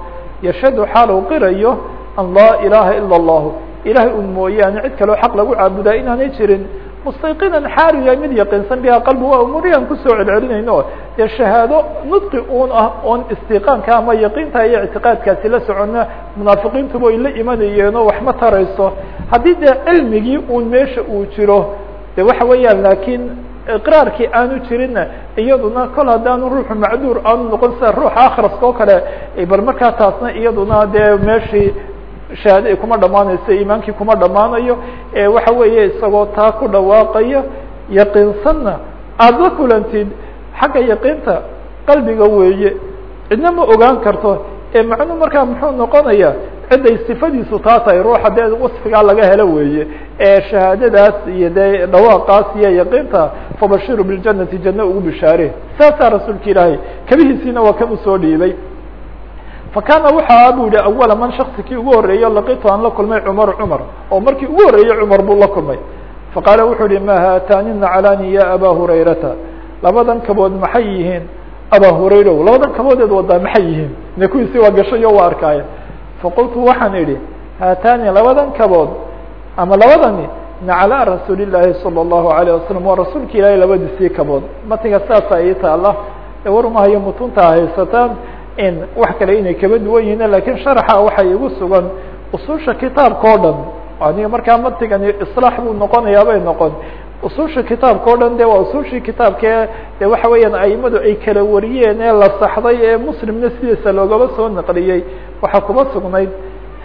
yashhadu xaal qirayo an laa ilaaha ila allahu ilahay un mooyaane cid kaleo xaq lagu caabudaa inaanay jirin. Mustayqinan xaalu yahay mid yaqiinsan biha qalbi waa umuriyan ku soo celcelinayno. Dee shahaado nudqi uun ah oon istiqaanka ama yaqiinta iyo ictiqaadkaasi la socona munaafiqiintuba ay la imanayeenoo wax ma tarayso. Haddii dee cilmigii uun meesha uu jiro de waxa weeyaan laakiin iqraarkii aanu jirinna iyaduna kol haddaanu ruuxu macduur aanu noqon sida ruuxa akhraska oo kale bal markaa taasna iyaduna dee meeshii shahaade kuma dhamaanayso iimaankii kuma dhamaanayo waxa weeye isagoo taa ku dhawaaqaya yaqiinsanna aada la kulantid xagga yaqiinta qalbiga weeye. Cidna ma ogaan karto macnuu markaa muxuu noqonaya ciday sifadiisu taa tahay ruuxa dee wasfigaa laga helo weeye ee shahaadadaas iyo dee dhawaaqaas iyo yaqiinta fabashiru biljanati janno ugu bishaare. Saasaa rasuulka ilaahay kabihiisiina waa kan u soo dhiibay. Fakana waxa bu yihi awala man shaksi kii ugu horeeyo laqitu aan la kulmay cumar cumar. Oo markii ugu horeeyey cumar buu la kulmay. Faqaala wuxuu yihi ma haatani naclani ya aba hurayrata? Labadan kabood maxay yihiin? Aba hurayra labadan kaboodeed wadaa maxay yihiin? Ne kuwiisi waa gashayo waa arkaaya faqultu waxaan idhi haatani labadan kabood ama labadani nacla rasuuli llaahi salى الlahu alayه wasalam waa rasuulka ilaahay labadiisii kabood matiga saasa ii taala warmahayo mutunta haysataan in wax kale inay kaba duwan yihiin lakin sharxa waxay igu sugan ususha kitaabka o dhan aniga markaa matigani iصlaax buu noqonayaa bay noqon ususha kitaabka o dhan de waa usushii kitaabkae de waxa weeyaan aimadu ay kala wariyeen ee la saxday ee muslimna sidiisa loogaba soo naqliyey waxaa kuba sugnayd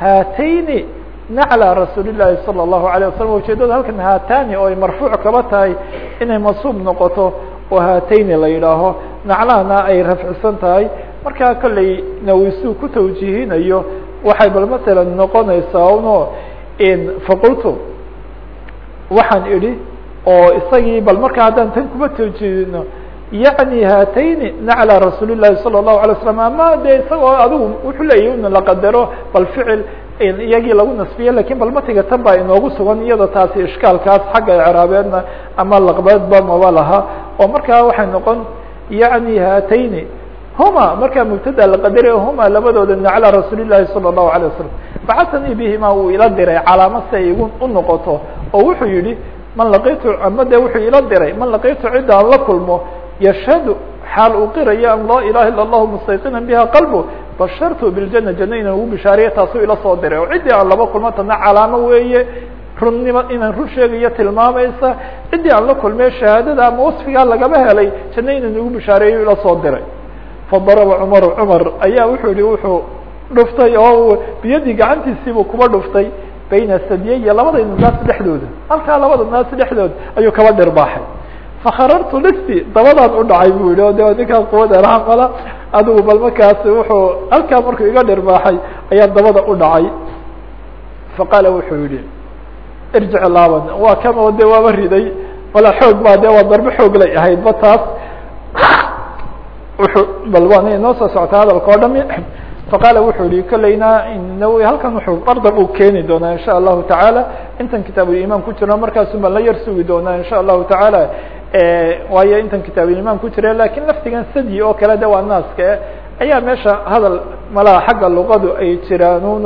haatayni nacla rasuuli llahi salى الlahu alيه wasalam ujeedada halkan haatani oo ay marfuuc kaba tahay inay mansuub noqoto oo haatayni la yidhaaho naclahana ay rafcisan tahay markaa kolley nawisuu ku tawjiihinayo waxay bal masalan noqonaysaa uno faqultu waxaan idhi oo isagii bal markaa haddaan tan kuma tawjiihino yaعni haatayni nacla rasuuli llahi salى الlahu alay slam ama de isagoo adigu wuxuu leeyahy in la qadaro bal ficil iyagii lagu nasbiye lakin bal matiga tan baa inoogu sugan iyadoo taasi ishkaalkaas xagga icraabeedna ama laqbeedba maba laha oo markaa waxay noqon yaعni haatayni huma markaa mubtada la qadare huma labadooda nacla rasuuli llahi salى الlahu alيه wasalam bacasanii bihima uu ila diray calaamo si ay igu u noqoto oo wuxuu yihi man laqitu ama de wuxuu ila diray man laqitu cidda aan la kulmo yashhadu xaal uu qirayo an laa ilaha ila اllahu mustayqina biha qalbu bashartu biljana jana inaan bishaariya taasuu ila soo diray. Oo ciddii aan laba kulmo tana calaamo weeye runnimo inaan run sheegayo tilmaamaysa ciddii aan la kulmay shahaadada ama wasfigaa lagaba helay janno inaan bishaareeyo ila soo diray. Fadaraba cumaru cumar ayaa wuxuu yihi wuxuu dhuftay oo biyadii gacantiisiibuu kuba dhuftay bayna sadiyaya labada naas dhexdooda. Halkaa labada naas dhexdood ayuu kaba dhirbaaxay. Fakarartu lifti dabadaan u dhacay bu yihi de ninkaa quwadeelaha mala adigu bal markaasi wuxuu halkaa markuu iga dhirbaaxay ayaa dabada u dhacay. Faqaala wuxuu yihi irjic laaban waa kan oo de waaba riday wala xoog baa de waa darbe xoog lay ahayd ba taas. Bal waana inoo soo socta hadalka o dhami faqaala wuxuu yihi kolleyna nawowi halkan wuxuu ardab uu keeni doonaa in allahu tacaala intan kitaabulimaan ku jirno markaasu baan la yar sugi doonaa in allahu tacaala waayo intan kitaabulimaan ku jira laakiin laftigan sadyi oo kale de waa naaska ayaa meesha hadal malaha xagga luqadu ay jiraanuun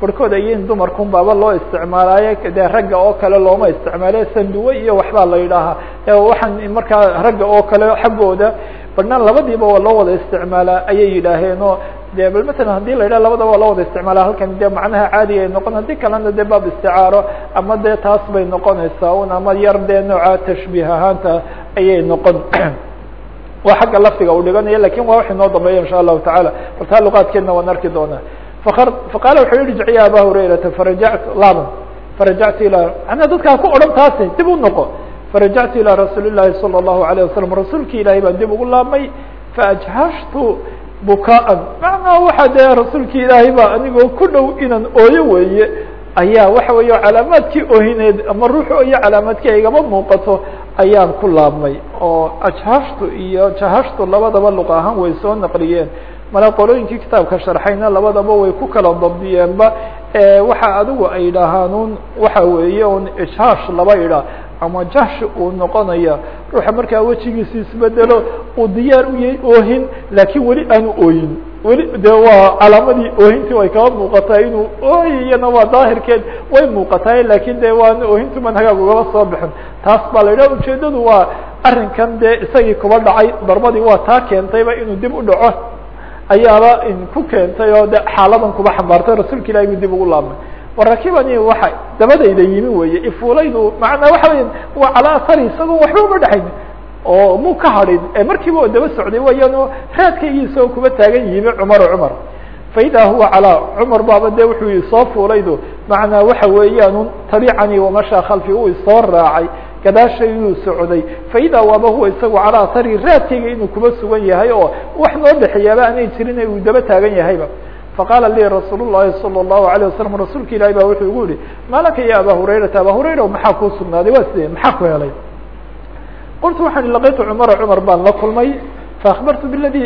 barhkood ayin dumarkun baaba loo isticmaalaaye de ragga oo kale looma isticmaale sanduwe iyo waxbaa la yidhaahaa waxaan markaa ragga oo kale xaggooda badhna labadiiba waa loo wada isticmaalaa ayay yidhaaheen oo de bal matalan haddii la yidhaha labadaba waa loo wada isticmaala halkan de macnaha caadiga ay noqon haddii kalena de baab isticaaro ama de taas bay noqonaysaa un ama yar dee nooca tashbiih ahaanta ayay noqon. Waa xagga lafdiga uu dhiganaya laakiin waa wax inoo dambeeya insha allahu tacaala. Bal taa luqaadkeedna waan arki doonaa faqaala wuxuu yihi irjic ya aba hurayrata farajactu laaban farajactu ila manaa dadkaa ku odhan taase dib u noqo farajactu ilى rasuuli الlahi salى الlahu عalيه wasalam rasuulki ilaahay baan dib ugu laabmay faajhashtu bukaa-an macnaa waxa dee rasuulkii ilaahay baa anigoo ku dhow inaan ooyo weeye ayaa waxa weeye calaamaadkii ohineed ama ruuxu iyo calaamaadkii aygama muuqato ayaan ku laabmay oo ajhashtu iyo jahashtu labadaba luq ahaan way soo naqliyeen mala qolooyinkii kitaabka sharxayna labadaba way ku kala dabdiyeenba waxa adigu ay dhahaanun waxa weeye un ijhaash laba idha ama jahshi uu noqonaya ruuxa markaa wejigiisa isbedelo uu diyaar u yahay oohin laakiin weli aanu ooyin. Weli de waa calaamadii oohintii way kaba muuqataa inuu ooyiyana waa daahirkeed way muuqataa laakiin de waan oohintu man hagaag ugaba soo bixin. Taas baa la yidhaha ujeedadu waa arrinkan dee isagii kuba dhacay darbadii waa taa keentayba inuu dib u dhaco ayaaba ku keentay oo de xaaladan kuba xambaartay rasuulka ilahi buu dib ugu laabmay. Warakibani waxa dabadayda yimi weye ifuulaydu macnaa waxa weya waa calaa asari isagoo waxba uma dhexayn oo mu ka hadhin ee markiiba oo daba socday wayaan raadkaygiisa oo kuba taagan yimi cumar cumar. Faida huwa calaa cumar baaba de wuxuu isoo fuulaydu macnaa waxa weeyaan tabicanii wamashaa khalfi uu isoo raacay gadaashayduu socday faida waaba huwa isagu calaa asari raadkayga inuu kuba sugan yahay oo wax noo dhexeeyaaba aanay jirin uu daba taagan yahayba faqaala lii rasuul الlahi salى الlahu عalيه wasalam rasuulka ilahi ba wuxuu igu yihi malaka ya aba hurayrata aba hurayra maxaa kuu sugnaaday waa sidee maxaa ku helay qultu waxaan i laqitu cumara cumar baan la kulmay faakbartu biladi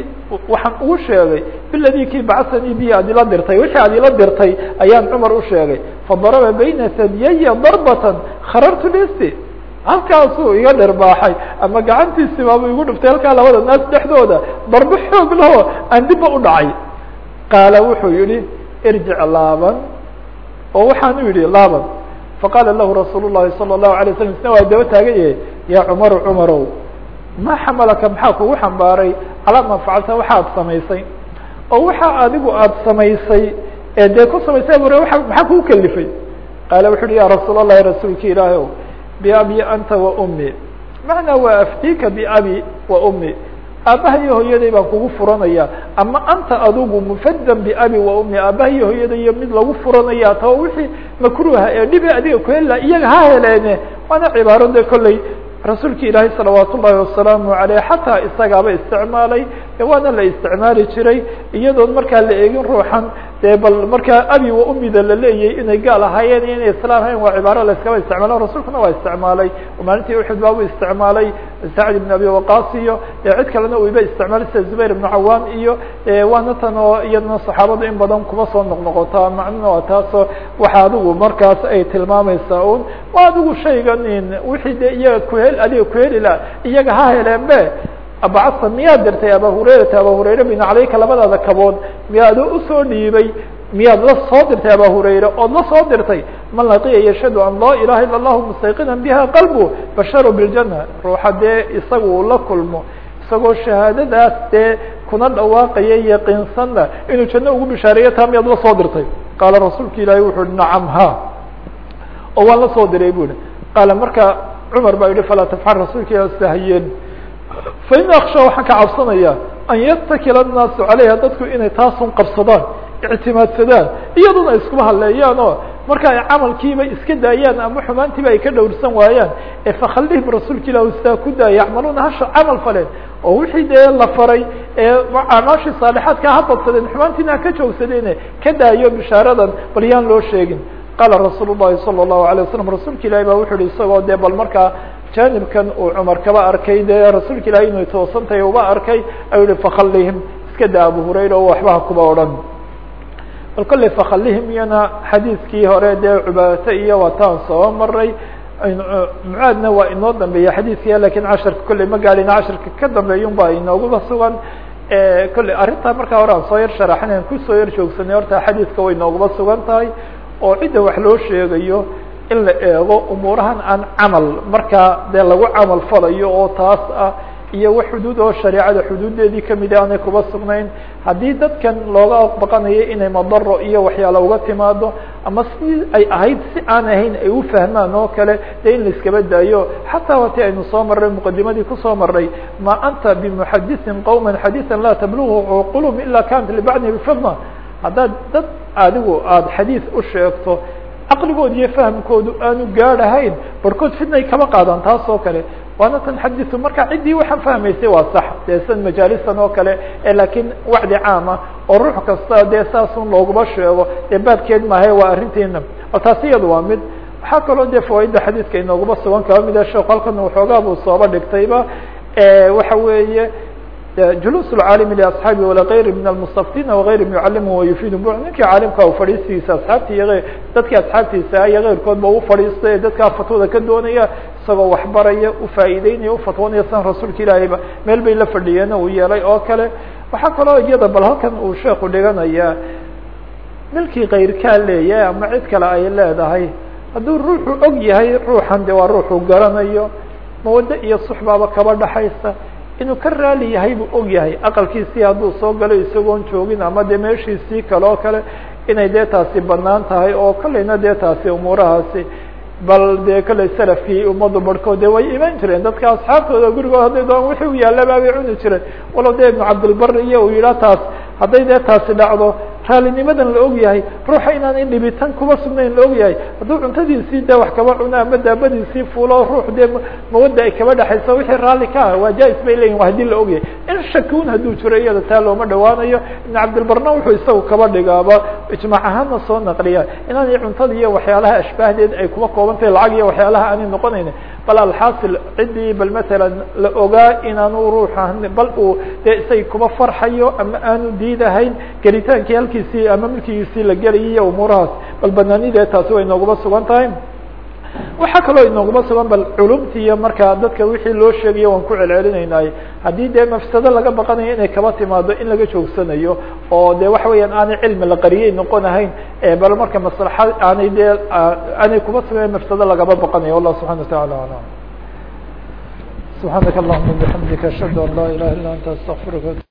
waxaan ugu sheegay biladi kii bacasanii bi ad ila dirtay wixii ad ila dirtay ayaan cumar u sheegay fadaraba bayna sadyaya darbatan kharartu listi halkaasuu iga dhirbaaxay ama gacantiisi baabuu igu dhuftay halkaa labada naas dhexdooda darbo xoog laho aan dibba u dhacay qaala wuxuu yihi irjic laaban oo waxaan u yihi laaban faqaala lahu rasuul الlahi salى الlahu alay slam isna waa daba taagan yahay ya cumaru cumarow ma xamalaka maxaa kugu xambaaray calaa ma facalta waxa ad samaysay oo waxa adigu aada samaysay ee dee ku samaysay abure waa maxaa kugu kelifay qaala wuxu uhi ya rasuul الlahi rasuulki ilaahi o biabi anta wa umi macnaa waa aftika biabi wa umi aabaha iyo hooyaday baan kugu furanaya ama anta adigu mufadan biabi wa umi aabaha iyo hooyaday iyo mid lagu furanaya tao wixii makruha ee dhibi adiga kuhela iyaga ha heleene. Waana cibaaro kolley rasuulki ilaahay salawaat wasalaamu aleyh xataa isagaaba isticmaalay waana la isticmaali jiray iyadoon markaa la eegin ruuxan. Dee bal markaa abi wa umida la leeyay inay gaal ahaayeen iyo inay islaam hayn waa cibaaro la iskaba isticmaalo rasuulkuna waa isticmaalay. Maalintii uxud baabu isticmaalay sacd ibn abi waqas iyo cid kalena u iba isticmaalay sida zubayr ibnu cawam iyo waana oo iyadana saxaabadu in badan kuma soo noqnoqota macnuna waa taasoo waxa adigu markaas ay tilmaamaysaa un adigu shaygan wixii de iyaga kuhel adiga kuheli la iyaga ha heleen be abacasa miyaad dirtay aba hurayrata aba hurayre bin caleyka labadaada kabood miyaad u soo dhiibay miyaad la soo dirtay aba hurayre ood la soo dirtay man laqiya yashhadu an laa ilaha ila allahu mustayqina biha qalbu basharu biljana ruuxa dee isaga uu la kulmo isagoo shahaadadaas dee kuna dhawaaqaya yaqiinsanna inuu janno ugu bishaareeyo taa miyaad la soo dirtay? Qaala rasuulka ilaahi wuxu uhi nacam ha oo waan la soo diray bu ihi qaala marka cumar baa yihi falaa tafcal rasuulka ilah sahayeen fa in aksha waxaan ka cabsanaya an yatakila annaasu caleyha dadku inay taasun qabsadaan ictimaadsadaan iyaduna iskuba hadleeyaan oo marka ay camalkiiba iska daayaan ama xumaantiiba ay ka dhowrsan waayaan ee fakhallihim rasuulka ilah sidaa ku daaya yacmaluuna hasha camal faleen oo wixii dee la faray ee acmaashii saalixaadka ha badsadeen xumaantiina ha ka joogsadeene ka daayo bishaaradan bal yaan loo sheegin qaala rasuul الlahi salى الlahu عalيه wasalam rasuulka ilahi ba wuxu uhi isagoo dee bal markaa jaanibkan uu cumar kaba arkay dee rasuulka ilahi inay toosantahay uba arkay ayuu yihi fakhallihim iska daa abu hurayra oo waxbaha kuba odhan. Bal kolley fakhallihim iyana xadiiskii hore dee cubaadata iyo wataan soo maray mucaadna waa inoo dambeeya xadiiskiya laakiin casharka kolley ma gaadhin casharka ka dambeeyun ba inooguba sugan. Kolley arrintaa markaa hore aan soo yar sharaxin aan ku soo yar joogsanay horta xadiiska way nooguba sugan tahay. Oo cidda wax loo sheegayo in la eego umuurahan aan camal. Markaa dee lagu camal falayo oo taas ah iyo wax xuduud oo shareecada xuduuddeedii ka mid aanay kuba sugnayn haddii dadkan looga baqanayo inay madaro iyo waxyaala uga timaado ama si ay ahayd si aan ahayn ay u fahmaan oo kale dee in la iskaba daayo. Xataa wati aynu soo marray muqadimadii ku soo maray ma anta bimuxadiثin qowma xadiiثa laa tablughu cuqulum ila kanat libacdi bifidna haddaad dad adigu aada xadiis u sheegto caqligood iyo fahamkoodu aanu gaadhahayn barhkood fidnay kaba qaadaan taas oo kale. Waana tan xadiثu marka ciddii waxaan fahmaysay waa sax. Dee san majaalistan oo kale lakiin wacdi caama oo ruux kasta dee saasun looguma sheego dee baabkeed maahay waa arrintiina taasi iyadu waa mid. Waxaa kaloo dee fawaaida xadiidka inooguma sugan kaba mida sheek halkan waxoogaa buu sooba dhigtayba waxa weeye juluس الcاalم لأصحaabi وlغayr min المsتftina وغayr يعalimh ويفid ninkii caalimka fadhiistiisa asxaabti iyo dadkii asxaabtiisa iyo غeyrkoodba u fadhiistay dadkaa fatwada ka doonaya isagoo waxbaraya ufaa'ideynaya ufatwoonaya san rasuulka ilaahayba meel bay la fadhiyeen uu yeelay oo kale waxaa kaloo iyada bal halkan uu sheeku dhiganaya milkii kayrkaa leeyahay ama cid kale ay leedahay hadduu ruuxu og yahay ruuxan de waa ruuxu garanayo mawado iyo suxbaaba kaba dhaxaysa inuu ka raali yahay buu og yahay. Aqalkiisii hadduu soo galo isagoon joogin ama dee meeshiisii kale oo kale inay dee taasi bannaan tahay oo kolleyna dee taasi umuurahaasi bal dee kolley salafkii ummaddu barhkood de way iman jireen. Dadka asxaabtooda gurigood hadday doon wixii u cuni jireen. Walow dee ibnu cabdilbari iyo uu yidhaha taas hadday dee dhacdo raalinimadan la og yahay ruuxa inaanay dhibitan kuma sugnayn la og yahay hadduu cuntadiisii de wax kaba cuno ama daabadiisii fuulo ruux dee mawada ay kaba dhexayso wixii raalli ka ah waa jais bay leyihin wa haddii la og yahay in shakun hadduu jiro iyada taa looma dhawaanayo. Ibn cabdilbarna wuxuu isagu kaba dhigaaba ijmaac ahaanna soo naqliya. Inaanay cuntada iyo waxyaalaha ashbaahdeed ay kuma kooban tahay lacag iyo waxyaalaha aanay noqonayn bal alxaasil ciddii bal matalan la ogaa inaanu ruuxa bal uu dee isay kuma farxayo ama aanu diidahayn gelitaankii halkiisii ama milkigiisii la gelayay iyo umuurahaas bal banaanidee taasi way inooguma sugan tahay. Waxaa kaloo inooguma sugan bal culumtiiyo markaa dadka wixii loo sheegayo waan ku celcelinaynaay haddii dee mafsado laga baqanayo inay kaba timaado in laga joogsanayo oo de waxa weeyaan aanay cilmi la qariyay noqonahayn bal marka maslaxa aanay dee aanay kuma sugan mafsado lagaba baqanayo. Wallah subxana wa taala alam. Subxaanaka allahuma bixamdika ashhadu an laa ilaha illa anta astaqfiruka